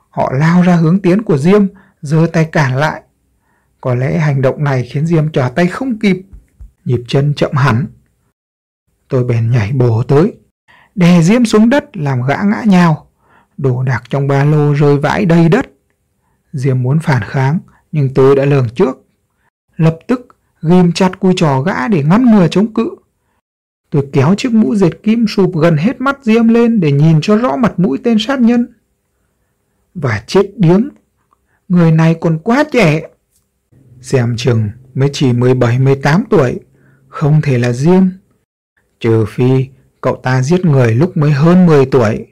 Họ lao ra hướng tiến của Diêm, giơ tay cản lại. Có lẽ hành động này khiến Diêm trở tay không kịp, nhịp chân chậm hẳn. Tôi bèn nhảy bổ tới, đè Diêm xuống đất làm gã ngã nhào. Đồ đạc trong ba lô rơi vãi đầy đất. Diêm muốn phản kháng, nhưng tôi đã lường trước. Lập tức ghim chặt cui trò gã để ngăn ngừa chống cự. Tôi kéo chiếc mũ dệt kim sụp gần hết mắt Diêm lên để nhìn cho rõ mặt mũi tên sát nhân. Và chết điếm, người này còn quá trẻ. Xem chừng mới chỉ 17-18 tuổi, không thể là Diêm. Trừ phi cậu ta giết người lúc mới hơn 10 tuổi.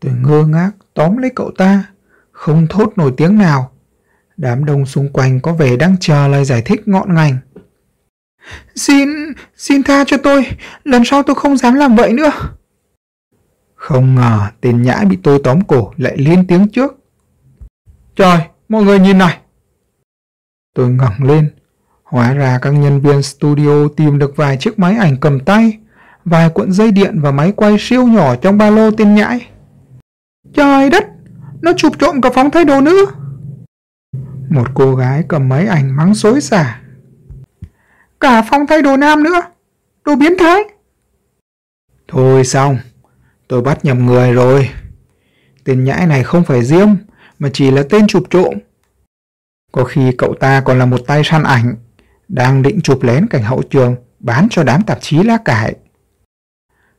Tôi ngơ ngác tóm lấy cậu ta, không thốt nổi tiếng nào. Đám đông xung quanh có vẻ đang chờ lời giải thích ngọn ngành. Xin, xin tha cho tôi, lần sau tôi không dám làm vậy nữa. Không ngờ tên nhãi bị tôi tóm cổ lại liên tiếng trước. Trời, mọi người nhìn này. Tôi ngẩng lên, hóa ra các nhân viên studio tìm được vài chiếc máy ảnh cầm tay, vài cuộn dây điện và máy quay siêu nhỏ trong ba lô tên nhãi. Trời đất, nó chụp trộm cả phóng thay đồ nữa. Một cô gái cầm máy ảnh mắng xối xả. Cả phong thay đồ nam nữa, đồ biến thái. Thôi xong, tôi bắt nhầm người rồi. Tên nhãi này không phải Diêm, mà chỉ là tên chụp trộm. Có khi cậu ta còn là một tay săn ảnh, đang định chụp lén cảnh hậu trường bán cho đám tạp chí lá cải.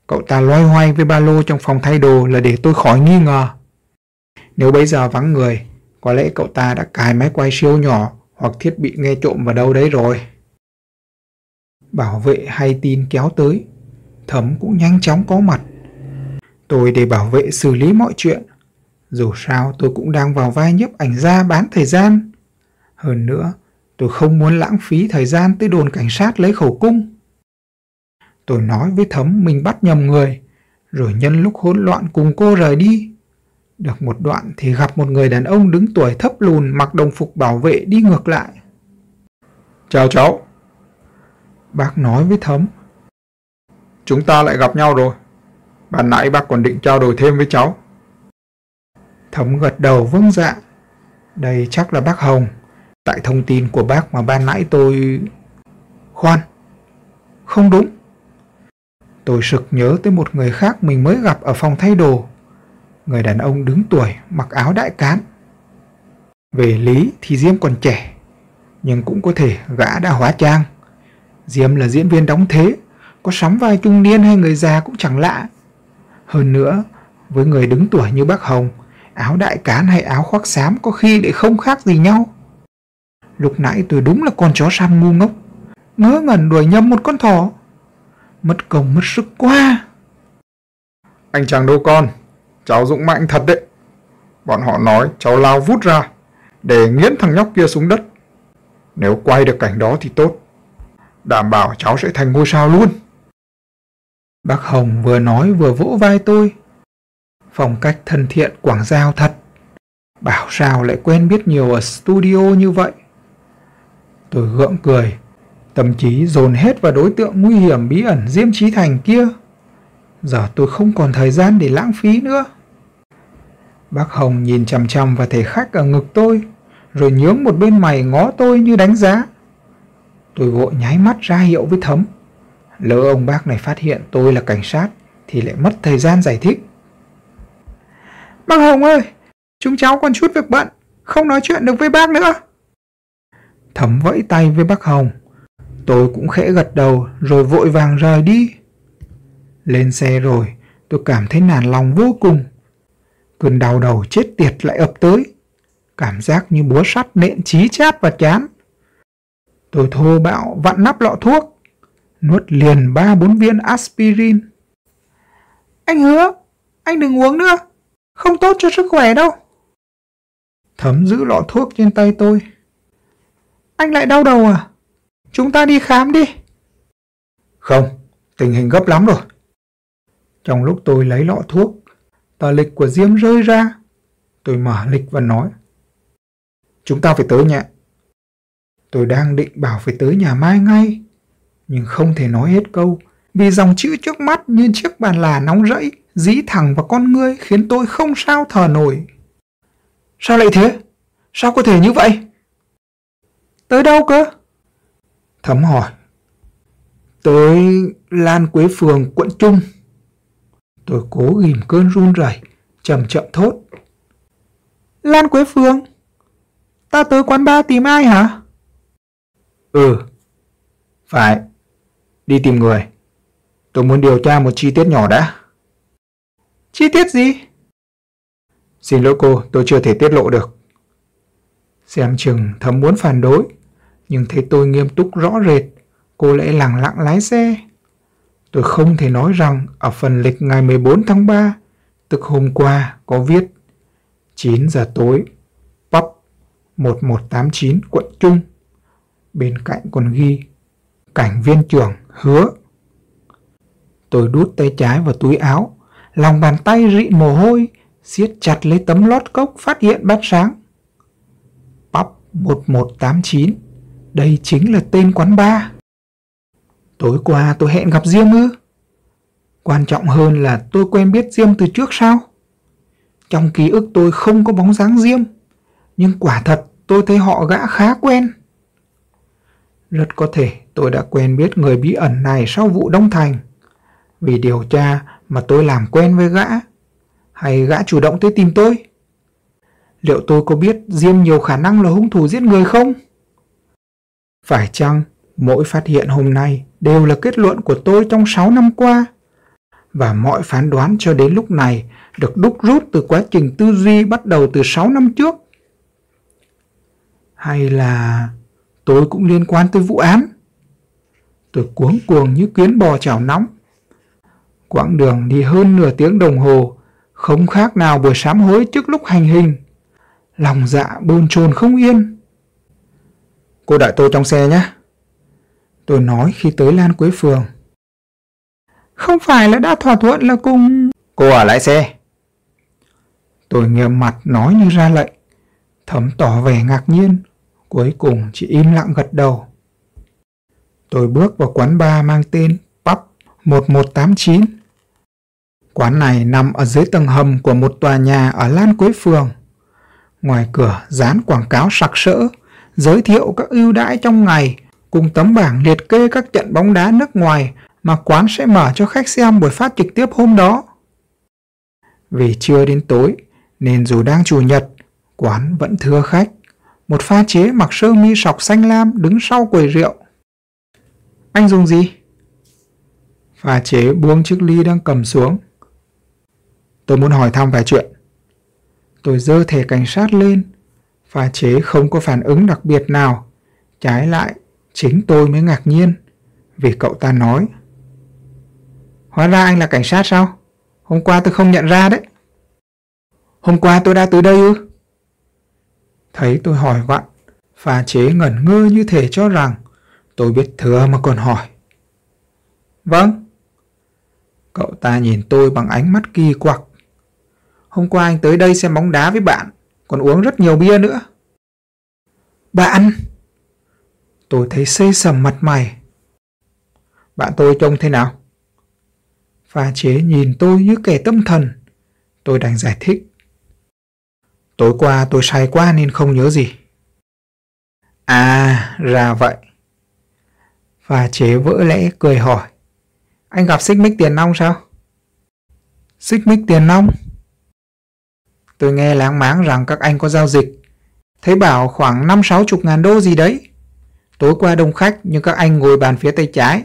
Cậu ta loay hoay với ba lô trong phòng thay đồ là để tôi khỏi nghi ngờ. Nếu bây giờ vắng người, có lẽ cậu ta đã cài máy quay siêu nhỏ hoặc thiết bị nghe trộm vào đâu đấy rồi. Bảo vệ hay tin kéo tới, thấm cũng nhanh chóng có mặt. Tôi để bảo vệ xử lý mọi chuyện. Dù sao tôi cũng đang vào vai nhấp ảnh ra bán thời gian. Hơn nữa, tôi không muốn lãng phí thời gian tới đồn cảnh sát lấy khẩu cung. Tôi nói với Thấm mình bắt nhầm người, rồi nhân lúc hỗn loạn cùng cô rời đi. Được một đoạn thì gặp một người đàn ông đứng tuổi thấp lùn mặc đồng phục bảo vệ đi ngược lại. Chào cháu. Bác nói với Thấm. Chúng ta lại gặp nhau rồi. Bạn nãy bác còn định trao đổi thêm với cháu. Thấm gật đầu vâng dạ. Đây chắc là bác Hồng. Tại thông tin của bác mà ban nãy tôi... Khoan. Không đúng. Tôi sực nhớ tới một người khác mình mới gặp ở phòng thay đồ. Người đàn ông đứng tuổi mặc áo đại cán. Về lý thì Diêm còn trẻ, nhưng cũng có thể gã đã hóa trang. Diêm là diễn viên đóng thế, có sắm vai trung niên hay người già cũng chẳng lạ. Hơn nữa, với người đứng tuổi như bác Hồng, áo đại cán hay áo khoác xám có khi lại không khác gì nhau. Lúc nãy tôi đúng là con chó săn ngu ngốc, ngớ ngẩn đuổi nhầm một con thỏ. Mất công mất sức quá. Anh chàng đâu con, cháu dũng mạnh thật đấy. Bọn họ nói cháu lao vút ra, để nghiến thằng nhóc kia xuống đất. Nếu quay được cảnh đó thì tốt. Đảm bảo cháu sẽ thành ngôi sao luôn. Bác Hồng vừa nói vừa vỗ vai tôi. Phong cách thân thiện quảng giao thật. Bảo sao lại quen biết nhiều ở studio như vậy. Tôi gượng cười, tâm trí dồn hết vào đối tượng nguy hiểm bí ẩn Diêm Trí Thành kia. Giờ tôi không còn thời gian để lãng phí nữa. Bác Hồng nhìn chằm chằm vào thể khách ở ngực tôi, rồi nhướng một bên mày ngó tôi như đánh giá. Tôi vội nháy mắt ra hiệu với Thấm. Lỡ ông bác này phát hiện tôi là cảnh sát thì lại mất thời gian giải thích. Bác Hồng ơi, chúng cháu còn chút việc bận, không nói chuyện được với bác nữa. Thấm vẫy tay với bác Hồng. Tôi cũng khẽ gật đầu rồi vội vàng rời đi. Lên xe rồi, tôi cảm thấy nản lòng vô cùng. Cơn đau đầu chết tiệt lại ập tới. Cảm giác như búa sắt nện chí chát và chán. Tôi thô bạo vặn nắp lọ thuốc, nuốt liền ba bốn viên aspirin. Anh hứa, anh đừng uống nữa, không tốt cho sức khỏe đâu. Thấm giữ lọ thuốc trên tay tôi. Anh lại đau đầu à? Chúng ta đi khám đi. Không, tình hình gấp lắm rồi. Trong lúc tôi lấy lọ thuốc, tờ lịch của Diêm rơi ra. Tôi mở lịch và nói. Chúng ta phải tới nhà. Tôi đang định bảo phải tới nhà Mai ngay, nhưng không thể nói hết câu vì dòng chữ trước mắt như chiếc bàn là nóng rẫy, dí thẳng vào con ngươi khiến tôi không sao thở nổi. Sao lại thế? Sao có thể như vậy? Tới đâu cơ? Thấm hỏi. Tới Lan Quế Phường, quận Trung. Tôi cố ghim cơn run rẩy, chậm chậm thốt. Lan Quế Phường? Ta tới quán ba tìm ai hả? Ừ, phải. Đi tìm người. Tôi muốn điều tra một chi tiết nhỏ đã. Chi tiết gì? Xin lỗi cô, tôi chưa thể tiết lộ được. Xem chừng thấm muốn phản đối, nhưng thấy tôi nghiêm túc rõ rệt, cô lại lặng lặng lái xe. Tôi không thể nói rằng ở phần lịch ngày 14 tháng 3, tức hôm qua có viết 9 giờ tối, pub 1189 quận Trung. Bên cạnh còn ghi cảnh viên trưởng hứa. Tôi đút tay trái vào túi áo, lòng bàn tay rị mồ hôi, siết chặt lấy tấm lót cốc phát hiện bát sáng. Pub 1189, đây chính là tên quán bar. Tối qua tôi hẹn gặp Diêm ư? Quan trọng hơn là tôi quen biết Diêm từ trước sao? Trong ký ức tôi không có bóng dáng Diêm, nhưng quả thật tôi thấy họ gã khá quen. Rất có thể tôi đã quen biết người bí ẩn này sau vụ Đông Thành. Vì điều tra mà tôi làm quen với gã, hay gã chủ động tới tìm tôi? Liệu tôi có biết Diêm nhiều khả năng là hung thủ giết người không? Phải chăng mỗi phát hiện hôm nay đều là kết luận của tôi trong 6 năm qua? Và mọi phán đoán cho đến lúc này được đúc rút từ quá trình tư duy bắt đầu từ 6 năm trước? Hay là tôi cũng liên quan tới vụ án? Tôi cuống cuồng như kiến bò chảo nóng. Quãng đường đi hơn nửa tiếng đồng hồ, không khác nào buổi sám hối trước lúc hành hình. Lòng dạ bồn chồn không yên. Cô đợi tôi trong xe nhé. Tôi nói khi tới Lan Quế Phường. Không phải là đã thỏa thuận là cùng... Cô ở lại xe. Tôi nghiêm mặt nói như ra lệnh. Thấm tỏ vẻ ngạc nhiên. Cuối cùng chỉ im lặng gật đầu. Tôi bước vào quán bar mang tên Pub 1189. Quán này nằm ở dưới tầng hầm của một tòa nhà ở Lan Quế Phường. Ngoài cửa dán quảng cáo sặc sỡ, giới thiệu các ưu đãi trong ngày cùng tấm bảng liệt kê các trận bóng đá nước ngoài mà quán sẽ mở cho khách xem buổi phát trực tiếp hôm đó. Vì chưa đến tối, nên dù đang chủ nhật, quán vẫn thưa khách. Một pha chế mặc sơ mi sọc xanh lam đứng sau quầy rượu. Anh dùng gì? Pha chế buông chiếc ly đang cầm xuống. Tôi muốn hỏi thăm vài chuyện. Tôi dơ thẻ cảnh sát lên. Pha chế không có phản ứng đặc biệt nào. Trái lại, chính tôi mới ngạc nhiên. Vì cậu ta nói. Hóa ra anh là cảnh sát sao? Hôm qua tôi không nhận ra đấy. Hôm qua tôi đã tới đây ư? Thấy tôi hỏi vặn, pha chế ngẩn ngơ như thể cho rằng tôi biết thừa mà còn hỏi. Vâng. Cậu ta nhìn tôi bằng ánh mắt kỳ quặc. Hôm qua anh tới đây xem bóng đá với bạn, còn uống rất nhiều bia nữa. Bạn! Tôi thấy xây sầm mặt mày. Bạn tôi trông thế nào? Pha chế nhìn tôi như kẻ tâm thần. Tôi đành giải thích. Tối qua tôi say quá nên không nhớ gì. À, ra vậy. Pha chế vỡ lẽ cười hỏi. Anh gặp xích mích tiền nong sao? Xích mích tiền nong? Tôi nghe láng máng rằng các anh có giao dịch. Thấy bảo khoảng 5-6 chục ngàn đô gì đấy. Tối qua đông khách nhưng các anh ngồi bàn phía tay trái.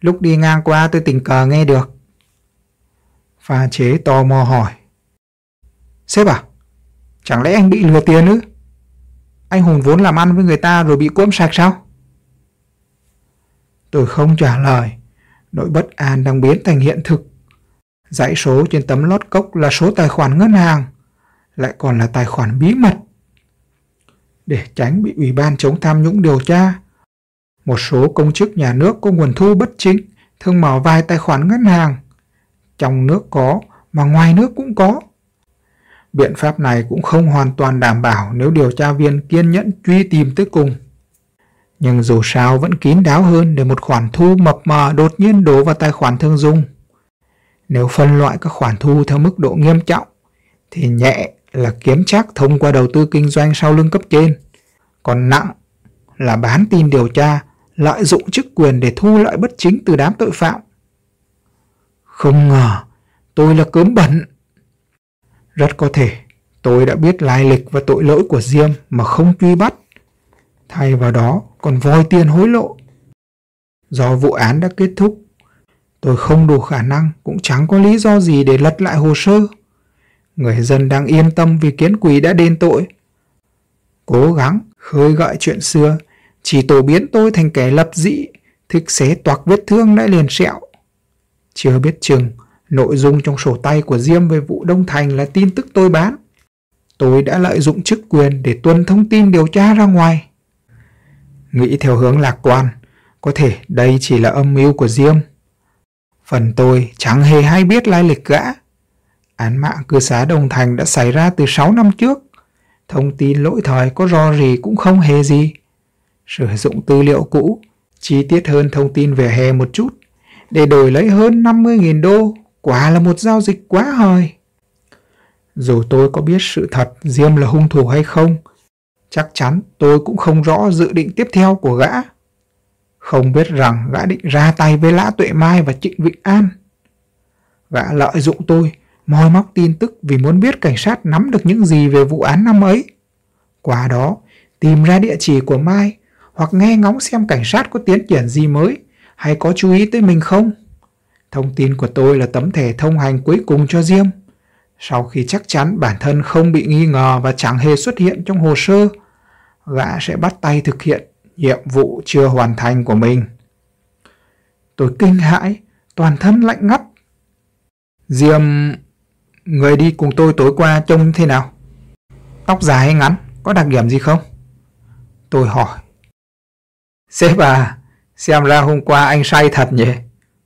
Lúc đi ngang qua tôi tình cờ nghe được. Pha chế tò mò hỏi. Sếp à, chẳng lẽ anh bị lừa tiền ư? Anh hùng vốn làm ăn với người ta rồi bị cuỗm sạch sao? Tôi không trả lời. Nỗi bất an đang biến thành hiện thực. Dãy số trên tấm lót cốc là số tài khoản ngân hàng, lại còn là tài khoản bí mật. Để tránh bị Ủy ban chống tham nhũng điều tra, một số công chức nhà nước có nguồn thu bất chính thường mở vài tài khoản ngân hàng. Trong nước có, mà ngoài nước cũng có. Biện pháp này cũng không hoàn toàn đảm bảo nếu điều tra viên kiên nhẫn truy tìm tới cùng. Nhưng dù sao vẫn kín đáo hơn để một khoản thu mập mờ đột nhiên đổ vào tài khoản thương dùng. Nếu phân loại các khoản thu theo mức độ nghiêm trọng, thì nhẹ là kiếm chắc thông qua đầu tư kinh doanh sau lưng cấp trên, còn nặng là bán tin điều tra, lợi dụng chức quyền để thu lợi bất chính từ đám tội phạm. Không ngờ, tôi là cớm bẩn. Rất có thể, tôi đã biết lai lịch và tội lỗi của Diêm mà không truy bắt. Thay vào đó còn vòi tiền hối lộ. Do vụ án đã kết thúc, tôi không đủ khả năng cũng chẳng có lý do gì để lật lại hồ sơ. Người dân đang yên tâm vì kiến quỷ đã đền tội. Cố gắng khơi gợi chuyện xưa, chỉ tổ biến tôi thành kẻ lập dị, thích xé toạc vết thương đã liền sẹo. Chưa biết chừng, nội dung trong sổ tay của Diêm về vụ Đông Thành là tin tức tôi bán. Tôi đã lợi dụng chức quyền để tuân thông tin điều tra ra ngoài. Nghĩ theo hướng lạc quan, có thể đây chỉ là âm mưu của Diêm. Phần tôi chẳng hề hay biết lai lịch gã. Án mạng cư xá Đồng Thành đã xảy ra từ 6 năm trước. Thông tin lỗi thời có rò gì cũng không hề gì. Sử dụng tư liệu cũ, chi tiết hơn thông tin về hè một chút, để đổi lấy hơn 50.000 đô, quả là một giao dịch quá hời. Dù tôi có biết sự thật Diêm là hung thủ hay không, chắc chắn tôi cũng không rõ dự định tiếp theo của gã. Không biết rằng gã định ra tay với Lã Tuệ Mai và Trịnh Vịnh An. Gã lợi dụng tôi, moi móc tin tức vì muốn biết cảnh sát nắm được những gì về vụ án năm ấy. Qua đó, tìm ra địa chỉ của Mai hoặc nghe ngóng xem cảnh sát có tiến triển gì mới hay có chú ý tới mình không. Thông tin của tôi là tấm thẻ thông hành cuối cùng cho Diêm. Sau khi chắc chắn bản thân không bị nghi ngờ và chẳng hề xuất hiện trong hồ sơ, gã sẽ bắt tay thực hiện nhiệm vụ chưa hoàn thành của mình. Tôi kinh hãi, toàn thân lạnh ngắt. Diêm, người đi cùng tôi tối qua trông thế nào? Tóc dài hay ngắn, có đặc điểm gì không? Tôi hỏi. Sếp à, xem ra hôm qua anh say thật nhỉ?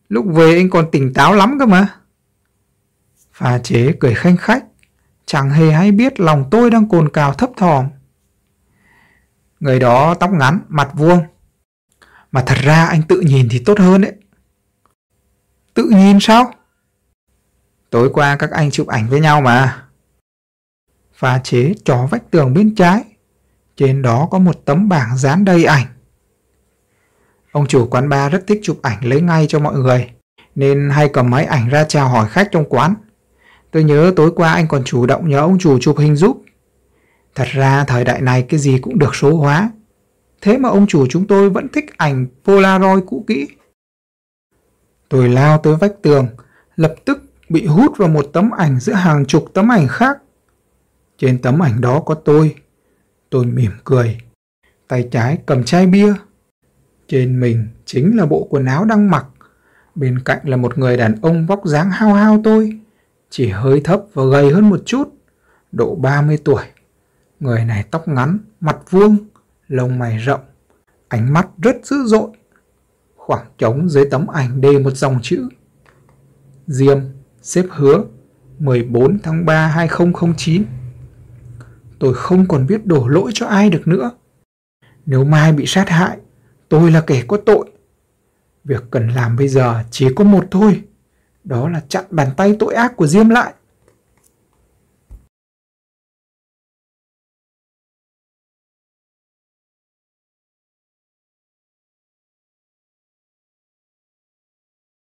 Lúc về anh còn tỉnh táo lắm cơ mà. Pha chế cười khanh khách, chẳng hề hay biết lòng tôi đang cồn cào thấp thỏm. Người đó tóc ngắn, mặt vuông. Mà thật ra anh tự nhìn thì tốt hơn đấy. Tự nhìn sao? Tối qua các anh chụp ảnh với nhau mà. Pha chế chó vách tường bên trái. Trên đó có một tấm bảng dán đầy ảnh. Ông chủ quán bar rất thích chụp ảnh lấy ngay cho mọi người, nên hay cầm máy ảnh ra chào hỏi khách trong quán. Tôi nhớ tối qua anh còn chủ động nhờ ông chủ chụp hình giúp. Thật ra thời đại này cái gì cũng được số hóa. Thế mà ông chủ chúng tôi vẫn thích ảnh Polaroid cũ kỹ. Tôi lao tới vách tường, lập tức bị hút vào một tấm ảnh giữa hàng chục tấm ảnh khác. Trên tấm ảnh đó có tôi. Tôi mỉm cười. Tay trái cầm chai bia. Trên mình chính là bộ quần áo đang mặc. Bên cạnh là một người đàn ông vóc dáng hao hao tôi. Chỉ hơi thấp và gầy hơn một chút. Độ 30 tuổi. Người này tóc ngắn, mặt vuông, lông mày rộng, ánh mắt rất dữ dội. Khoảng trống dưới tấm ảnh đề một dòng chữ. Diêm, xếp hứa, 14 tháng 3 2009. Tôi không còn biết đổ lỗi cho ai được nữa. Nếu Mai bị sát hại, tôi là kẻ có tội. Việc cần làm bây giờ chỉ có một thôi, đó là chặn bàn tay tội ác của Diêm lại.